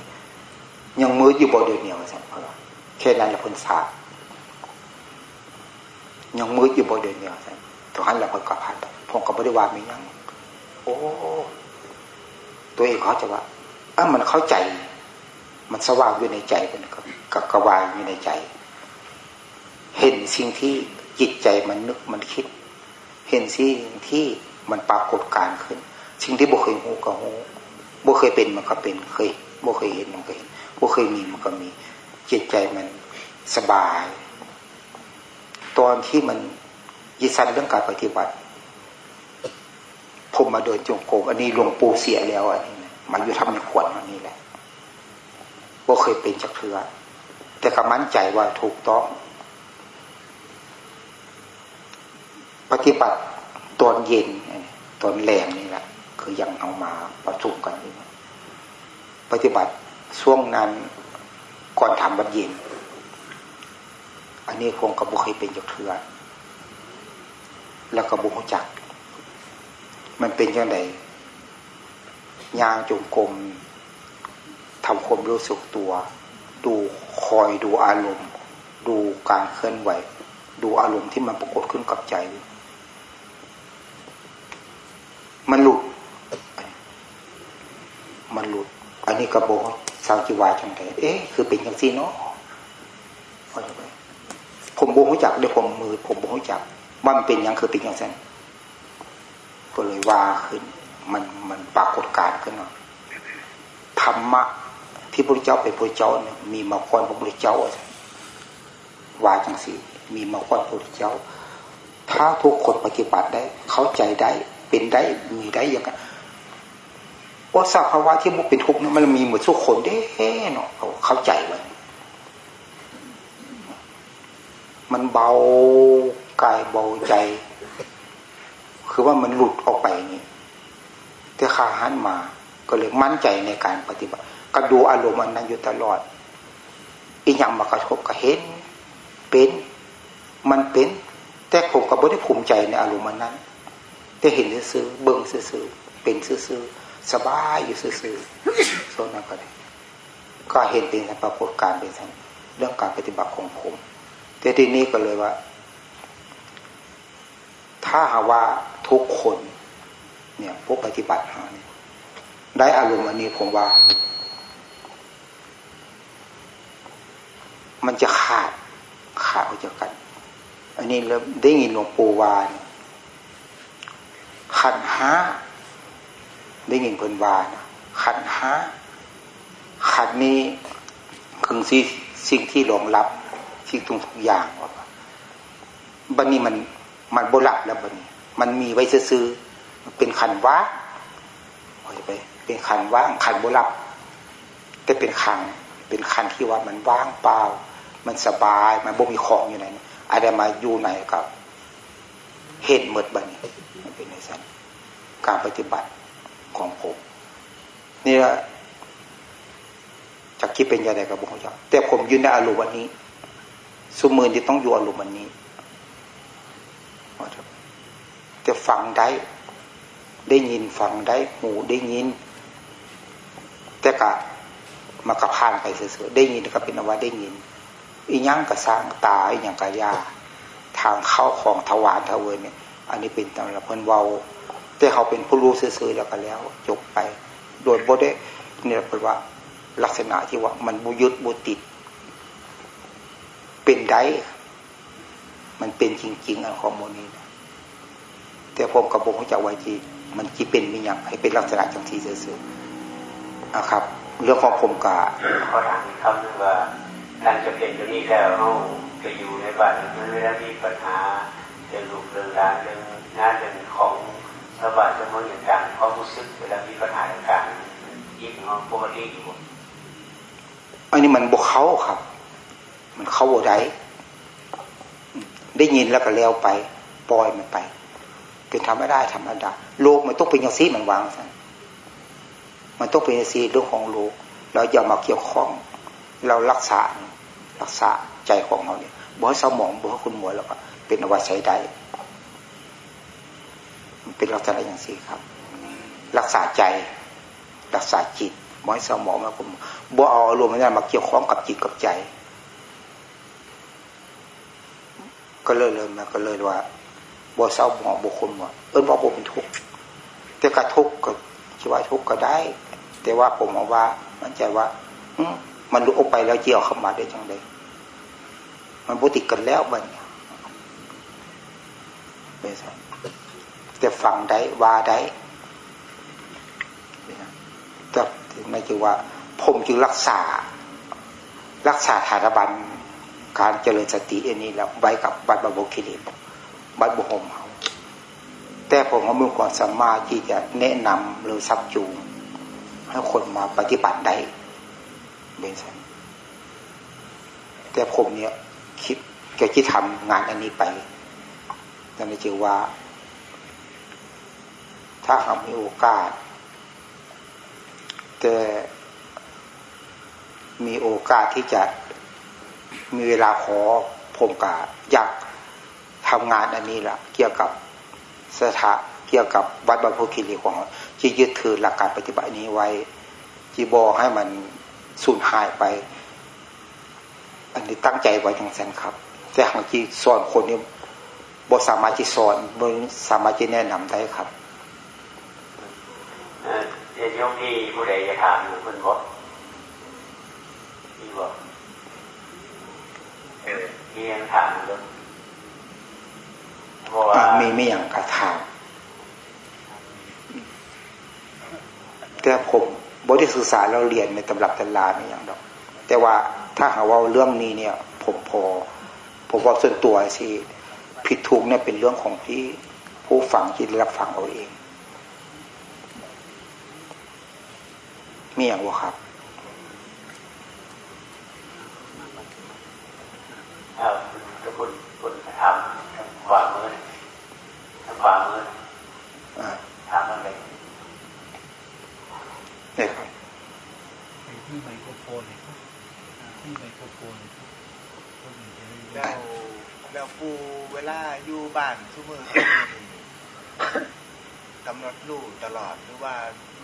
ๆยังมืออยู่บเดียวเหนียวสัมเพอแค่นั้นแหละเพ้นสาบ ยังมืออยู่บเดียวเหนียวสัมทุกขันละพ้นก็ผ่านไปผมก็ไม่ได้ว่ามียังโอ้ตัวเองเขาจะว่าอะมันเข้าใจ มันสว่างอยู่ในใจมันก็กระวายอยู่ในใจ เห็นสิ่งที่จิตใจมันนึกมันคิด เห็นสิ่งที่มันปรากฏการขึ้น สิ่งที่บ่เคยหูก็หูบ่เคยเป็นมันก็เป็นเคยบ่เคยเห็นมันก็เห็นบ่เคยมีมันก็มี จิตใจมันสบาย ตอนที่มันยิสันเรื่องการปฏิบัติ ผมมาเดินจงกรมอันนี้หลวงปู่เสียแล้วอันนี้มาอยู่ทำในขวดอันนี้แหละบ่เคยเป็นจักเทือแต่ก็มั่นใจว่าถูกต้อง ปฏิบัติตอนเย็นตอนแรงนี่แหละคือยังเอามาประชุมกัน ปฏิบัติช่วงนั้นก่อนทำบัญญิน อันนี้คงกระบุเคยเป็นจักเทือแล้วกระบุหัจัก มันเป็นยังไงยางจงกรมทำความรู้สึกตัว ดูคอยดูอารมณ์ ดูการเคลื่อนไหว ดูอารมณ์ที่มันปรากฏขึ้นกับใจ มันหลุด มันหลุด อันนี้กระโบสาวจีวายจังไงเอ๊ะ คือเป็นอย่างซี่เนาะ ผมโบหูจักเดี๋ยวผมมือ ผมโบหูจักว่ามันเป็นอย่างคือเป็นอย่างนั้นก็เลยว่าขึ้น มันมันปรากฏการขึ้นเนาะธรรมะที่พระเจ้าเป็นพระเจ้าเนี่ยมีมาก่อนพระพุทธเจ้าว่าจังสิมีมาก่อนพระพุทธเจ้า ถ้าทุกคนปฏิบัติได้ เข้าใจได้ เป็นได้มีได้อย่างนั้นว่าสภาวะที่มุกเป็นทุกข์นั้นมันมีหมดทุกคนได้เนาะเขาเข้าใจไว้ มันเบากายเบาใจ คือว่ามันหลุดออกไปนี่แต่ขาหันมา ก็เลยมั่นใจในการปฏิบัติก็ดูอารมณ์อันนั้นอยู่ตลอด อีกอย่างมากระทบก็เห็น เป็น มันเป็น แต่ผมก็ไม่ได้ภูมิใจในอารมณ์นั้น แต่เห็นซื่อเบิ่งซื่อเป็นซื่อสบายอยู่ซื่อโซนนั้นก็ได้ก็เห็นเป็นปรากฏการเป็นเรื่องการปฏิบัติของผม แต่ทีนี้ก็เลยว่า ถ้าหาว่าทุกคน เนี่ยพวกปฏิบัติหาเนี่ยได้อารมณ์อันนี้ผมว่า มันจะขาดขาดออกจากกัน อันนี้เราได้ยินหลวงปู่วานขันห้าได้ยินเพิ่นวานขันห้าขันนี้คือสิ่งสิ่งที่รองรับ สิ่งทุกทุกอย่างว่าบันนี้มันมันโบลับแล้วบันนี้ มันมีไว้ซื้อเป็นขันว่างไป เป็นขันว่างขันโบลับแต่เป็นขันเป็นขันที่ว่ามันว่างเปล่า มันสบายมันบ่มีของอยู่ไหนอะไรมาอยู่ไหนกับเหตุเมดบันนี้มันเป็นในสั้นการปฏิบัติของผมนี่แหละจะคิดเป็นยังไงกับบุคคลแต่ผมยืนในอารมณ์วันนี้ สมือที่ต้องอยู่อารมณ์วันนี้แต่ฟังได้ ได้ยินฟังได้หูได้ยิน แต่กะมากระพานไปเสือได้ยินก็เป็นว่าได้ยิน อีหยังกระสร้างตาอีหยังกระยา ทางเข้าของทวารทเวเนี่ย อันนี้เป็นตำราเพิ่นเวาแต่เขาเป็นผู้รู้ซื่อๆแล้วก็แล้ว จบไป โดยบ่ได้เนี่ยเป็นว่าลักษณะที่ว่ามันบุยุดบุติด เป็นได้มันเป็นจริง ๆอันข้อมูลนี้นะแต่ผมกับผมจะไว้ที่มันจีเป็นมีอย่างให้เป็นลักษณะจังที่ซื่อๆอะครับ เรื่องของผมกะขอถามคำนึงว่าการจะเป็นตัวนี้แล้วเราจะอยู่ในบ้านมันเวลามีปัญหาเรื่องลูกเรื่องหลานเรื่องงานเรื่องของระบาดจำนวนอย่างต่างความรู้สึกเวลามีปัญหาต่างๆยิ่งของปกติอยู่อันนี้มันบกเขาครับ มันเข้าโได้ได้ยินแล้วก็แล้วไป ปล่อยมันไปเป็นทำไม่ได้ธรรมดาโลกมันต้องเป็นอย่างซีมันวางซะมันต้องเป็นอย่างซีเรื่องของโลกเราอย่ามาเกี่ยวข้อง เรารักษา รักษาใจของเราเนี่ยบ่ให้สมองบ่ให้คุณหมวยแล้วก็เป็นอวัยใช้ได้มันเป็นลักษณะอย่างซีครับ รักษาใจ รักษาจิตบ่ให้สมองแล้วคุณบ่เอาอารมณ์นั้นมาเกี่ยวข้องกับจิตกับใจ ก็เลยเลยมาก็เลยว่าบ่เศร้าหมองบุคคลว่าเอิ้นว่าบ่เป็นทุกข์แต่กระทุกข์ก็ชีวาทุกข์ก็ได้ แต่ว่าผมมองว่า มันใจว่าอืมันลุกออกไปแล้วเจียวเข้ามาได้จังไดมันบุติกันแล้วบันเป็นแต่ฟังได้ว่าได้แต่ไม่ใช่ว่า ผมจึงรักษา รักษาฐานบัน การเจริญสติอันนี้แล้วไว้กับบัตรบวคิริบัดบุหมเขาแต่ผมก็มีความสามารถที่จะแนะนำหรือซักจูงให้คนมาปฏิบัติได้เป็นสันแต่ผมเนี่ยคิดจะคิดทำงานอันนี้ไปนั่นจือว่า ถ้าหากมีโอกาส แต่มีโอกาสที่จะ มีเวลาขอผมกาอยากทำงานอันนี้ละเกี่ยวกับสถาเกี่ยวกับวัดบรรพุคิรีของจียึดถือหลักการปฏิบัตินี้ไว้จีบอให้มันสูญหายไป อันนี้ตั้งใจไว้ทั้งสันครับ แต่หางจีสอนคนนี้บสามารถจีสอนบนสามารถจีแนะนำได้ครับเดี๋ยวที่ผู้ใดจะถามอยู่คุณบอกที่บอก เออมียังถามอยู่มีไม่อย่างกระทาแต่ผมบริศึกษาเราเรียนในตำรับตำราไม่อย่างดอก แต่ว่าถ้าหาว่าเรื่องนี้เนี่ย ผมพอ ผมว่าส่วนตัวสิผิดถูกเนี่ยเป็นเรื่องของที่ผู้ฟังที่รับฟังเอาเองมีอย่างวะครับทุ กคนคนทำความมือขวามือถามอะไรเนี่ยครับที่ไมโครโฟนที่ไมโครโฟนแล้วแล้วปูเวลาอยู่บ้านทุกมือกำหนดรูตลอดหรือว่า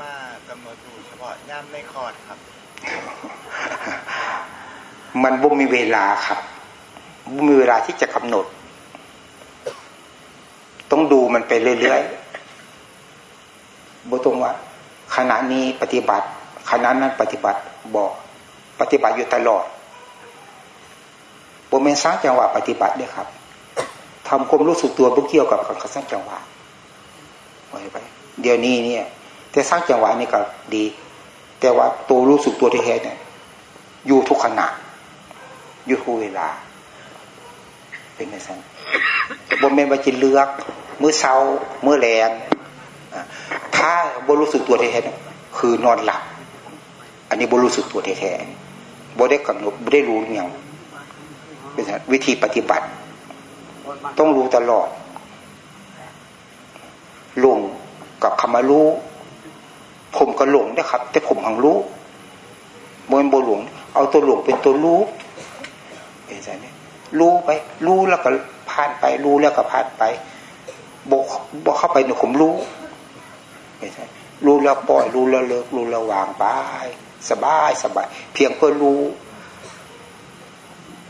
มากำหนดรูเฉพาะย่ำในคอร์ดครับ มันบ่มีเวลาครับบ่ มีเวลาที่จะกำหนด ต้องดูมันไปเรื่อยๆบตรงว่าขณะนี้ปฏิบัติขณะนั้นปฏิบัติบอกปฏิบัติอยู่ตลอดโมเมนสร้างจังหวะปฏิบัติเนี่ยครับทำความรู้สึกตัวเกี่ยวกับการสร้างจังหวะไปไปเดี๋ยวนี้เนี่ย แต่สร้างจังหวะนี่ก็ดี แต่ว่าตัวรู้สึกตัวที่แท้เนี่ย อยู่ทุกขณะอยู่ทุกเวลา เป็นไงสันบนเมนว่าจินเลือกมือเศร้ามือแรงถ้าบรู้สึกตัวแท้ๆคือนอนหลับ อันนี้บรู้สึกตัวแท้ๆบได้กำหนดบได้รู้อย่างเป็นวิธีปฏิบัติ ต้องรู้ตลอดหลงกับคำว่ารู้ ผมก็หลงนะครับ แต่ผมหังรู้บนโบหลง เอาตัวหลงเป็นตัวรู้เป็นไงเนี่ย รู้ไป รู้แล้วก็ผ่านไป รู้แล้วก็ผ่านไปบกบกเข้าไปในผมรู้ไม่ใช่รู้แล้วปล่อย รู้แล้วเลิก รู้แล้ววางไปสบายสบาย เพียงเพื่อรู้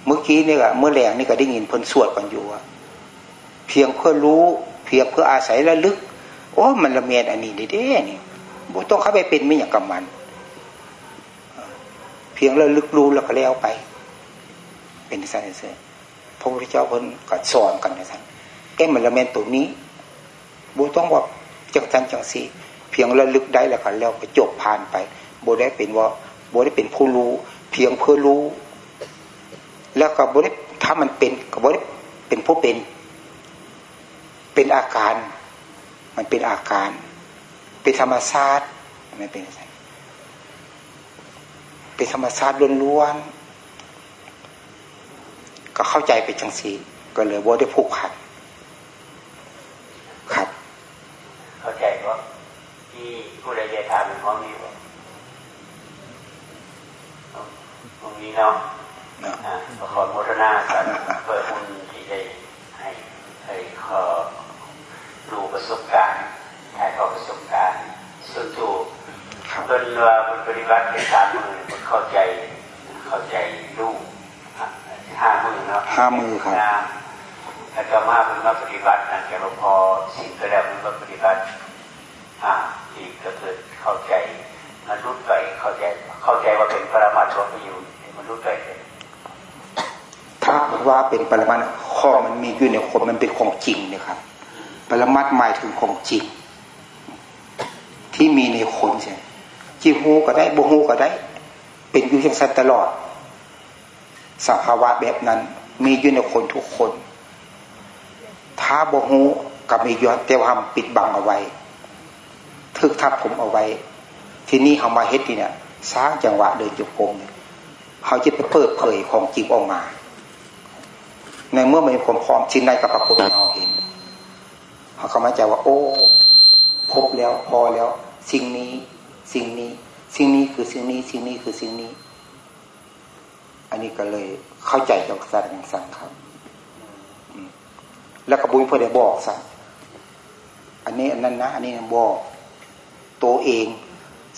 เมื่อกี้นี่ก็เมื่อแรงนี่ก็ได้ยินเพิ่นสวดกันอยู่อะเพียงเพื่อรู้ เพียงเพื่ออาศัยระลึก โอ้มันละเมียดอันนี้เด้นี่บุต้องเข้าไปเป็นไม่อย่างกับมัน เพียงระลึกรู้แล้วก็แล้วไป เป็นสั้นเสียพ ระพุทธเจ้าเพิ่นก็สอนกันนะท่านเอ๊ะมันละเมียดตัวนี้บุต้องว่าจังสันจังสีเพียงระลึกได้แล้วก็แล้วก็จบผ่านไปบุได้เป็นว่าบุได้เป็นผู้รู้ เพียงเพื่อรู้ แล้วก็บุได้ถ้ามันเป็นก็บุได้เป็นผู้เป็น เป็นอาการ มันเป็นอาการ เป็นธรรมชาติไมันเป็นอะไรเป็นธรรมชาติล้วนๆ ก็เข้าใจไปจังสีก็เลยว่าได้ผูกขัดครับ เข้าใจว่าที่ผู้ใดจะทำเป็นของนี้บ่ตรงนี้เนาะขอโมทนากันเพื่อคุณที่ได้ให้ให้ขอรู้ประสบการณ์ให้ขอประสบการณ์ส่วนตัวเพิ่นว่าเป็นปฏิบัติเป็นสามมือเข้าใจเข้าใจรู้ ห้ามือเนาะห้ามือครับแล้วก็มาเป็นมาปฏิบัตินะแต่พอสิ่งก็แล้วมันก็ปฏิบัติอ่าที่ก็เกิดเข้าใจมนุษย์ไปเข้าใจเข้าใจว่าเป็นปรมาจารย์ไปอยู่มนุษย์ไปถ้าว่าเป็นปรมาข้อมันมีอยู่ในคนมันเป็นของจริงนะครับ ปรมัตหมายถึงของจริง ที่มีในคนใช่จีฮูก็ได้บูฮูก็ได้ เป็นอยู่อย่างสั้นตลอด สภาวะแบบนั้น มีอยู่ในคนทุกคน ถ้าบูฮูกับมีย้อนเตวหำปิดบังเอาไว้ทึกทับผมเอาไว้ ที่นี่เขามาเฮ็ดที่เนี่ยสร้างจังหวะเดินจุกงเขาจะไปเปิดเผยของจริงออกมา ในเมื่อมันมีความพร้อมชิ้นใดกับปรากฏเราเห็นเขาเข้ามาใจว่า โอ้พบแล้วพอแล้ว สิ่งนี้ สิ่งนี้ สิ่งนี้คือสิ่งนี้ สิ่งนี้คือสิ่งนี้ อันนี้ก็เลยเข้าใจจากสารอย่างสั่งครับแล้วก็บุญเพื่อได้บอกสั่งอันนี้อันนั้นนะอันนี้บอก ตัวเอง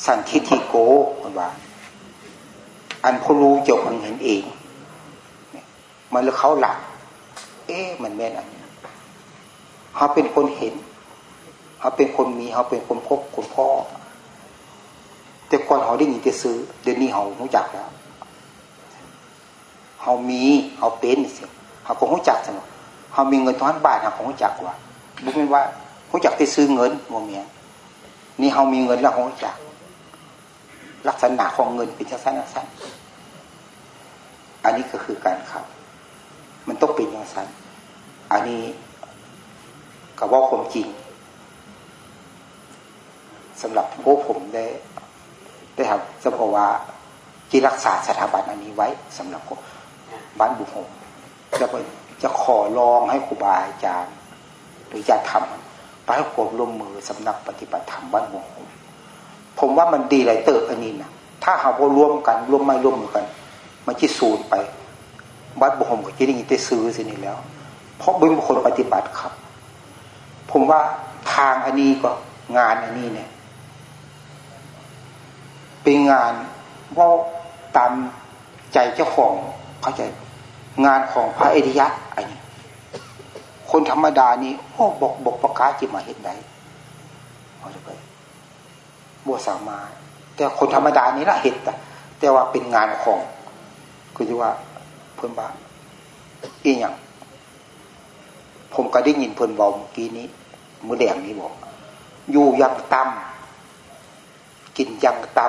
สันทิฏฐิโกคนว่า อันผู้รู้เจ้าของเห็นเองมันแล้วเขาหลักเอ๊ะมันแม่นอันนี้เขาเป็นคนเห็นเขาเป็นคนมีเขาเป็นคนพบคนพ่อแต่ก่อนเขาได้ยินแต่ซื้อเดี๋ยวนี้เขารู้จักแล้ว เขามีเขาเป็นสิเขาคงรู้จักสิเขามีเงินทอนบาทเขาคงรู้จักว่าบุไม่ว่ารู้จักแต่ซื้อเงินโมเมียนี่เขามีเงินแล้วเขาจัก ลักษณะของเงินเป็นลักษณะสั้นอันนี้ก็คือการขับ มันต้องเป็นอย่างสั้นอันนี้กับว่าความจริงสำหรับพวกผมได้ ได้ทำสมว่าที่รักษาสถาบันอันนี้ไว้สำหรับ บ้านบุคคลจะไปจะขอลองให้ครูบาอาจารย์ หรือจะทำไปให้ความร่วมมือสำนักปฏิบัติธรรมบ้านบุหงผมว่ามันดีหลายเติบอันนี้นะถ้าหากว่าร่วมกันร่วมไม่ร่วมมือกัน มันจะสูญไปบ้านบุคมก็จะได้ยินได้ซื้อสินี่แล้ว เพราะเป็นคนปฏิบัติครับ ผมว่าทางอันนี้ก็งานอันนี้เนี่ยเป็นงานว่าตามใจเจ้าของ เข้าใจ งานของพระเอริยะอันนี้คนธรรมดานี่โอ้บอกบอกประกาศจิมาเห็นได้เขาจะไปบัวสามา แต่คนธรรมดานี่ละเห็นแต่แต่ว่าเป็นงานของคือที่ว่าเพื่อนบ้านอีอย่างผมก็ได้ยินเพื่อนบอกเมื่อกี้นี้มือแดงนี้บอก อยู่ยังต่ำกินยังต่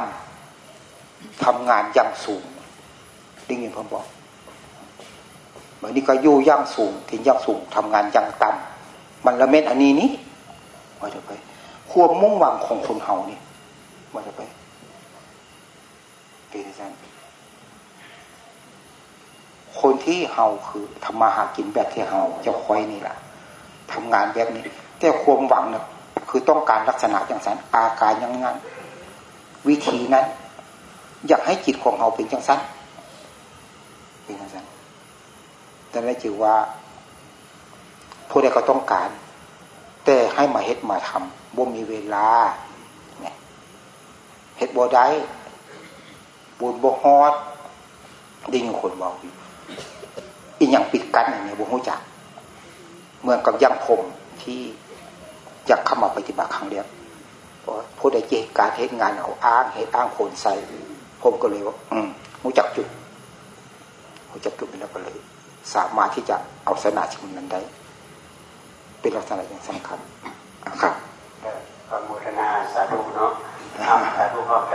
ำทำงานยังสูงได้ยินเพื่อนบอก วันนี้ก็ยู่ย่างสูงถึงย่างสูงทำงานย่างต่ำมันละเม็ดอันนี้นี้ว่าจะไปความมุ่งหวังของคนเฮานี่ว่าจะไปเป็นอย่างนั้นคนที่เฮาคือทำมาหากินแบบที่เฮาจะคอยนี่แหละทำงานแบบนี้ แต่ความหวังเนี่ยคือต้องการลักษณะอย่างนั้นอาการอย่างนั้น วิธีนั้น อยากให้จิตของเราเป็นอย่างนั้นเป็นอย่างนั้ นแต่ไม่จือว่า ผู้ใดก็ต้องการ แต่ให้มาเฮ็ดมาทำบ่มีเวลาเนี่ยเฮ็ดบ่ได้บุญบ่ฮอดได้ยินคนบอกอยู่อีอย่างปิดกั้นอย่างนี้บ่ฮู้จักเหมือนกับยังผมที่อยากเข้ามาปฏิบัติครั้งเดียวผู้ใดเจการเหตุงานเอาอ้างเหตุอ้างผลใส่ผมก็เลยว่า อืมรู้จักจุดรู้จักจุดแล้วก็เลย สามารถที่จะเอาศสนาสิ่นั้นได้ เป็นลักษณะอย่างสำคัญครับกาบูรณาสาธุเนาะสาธุเข้าใจ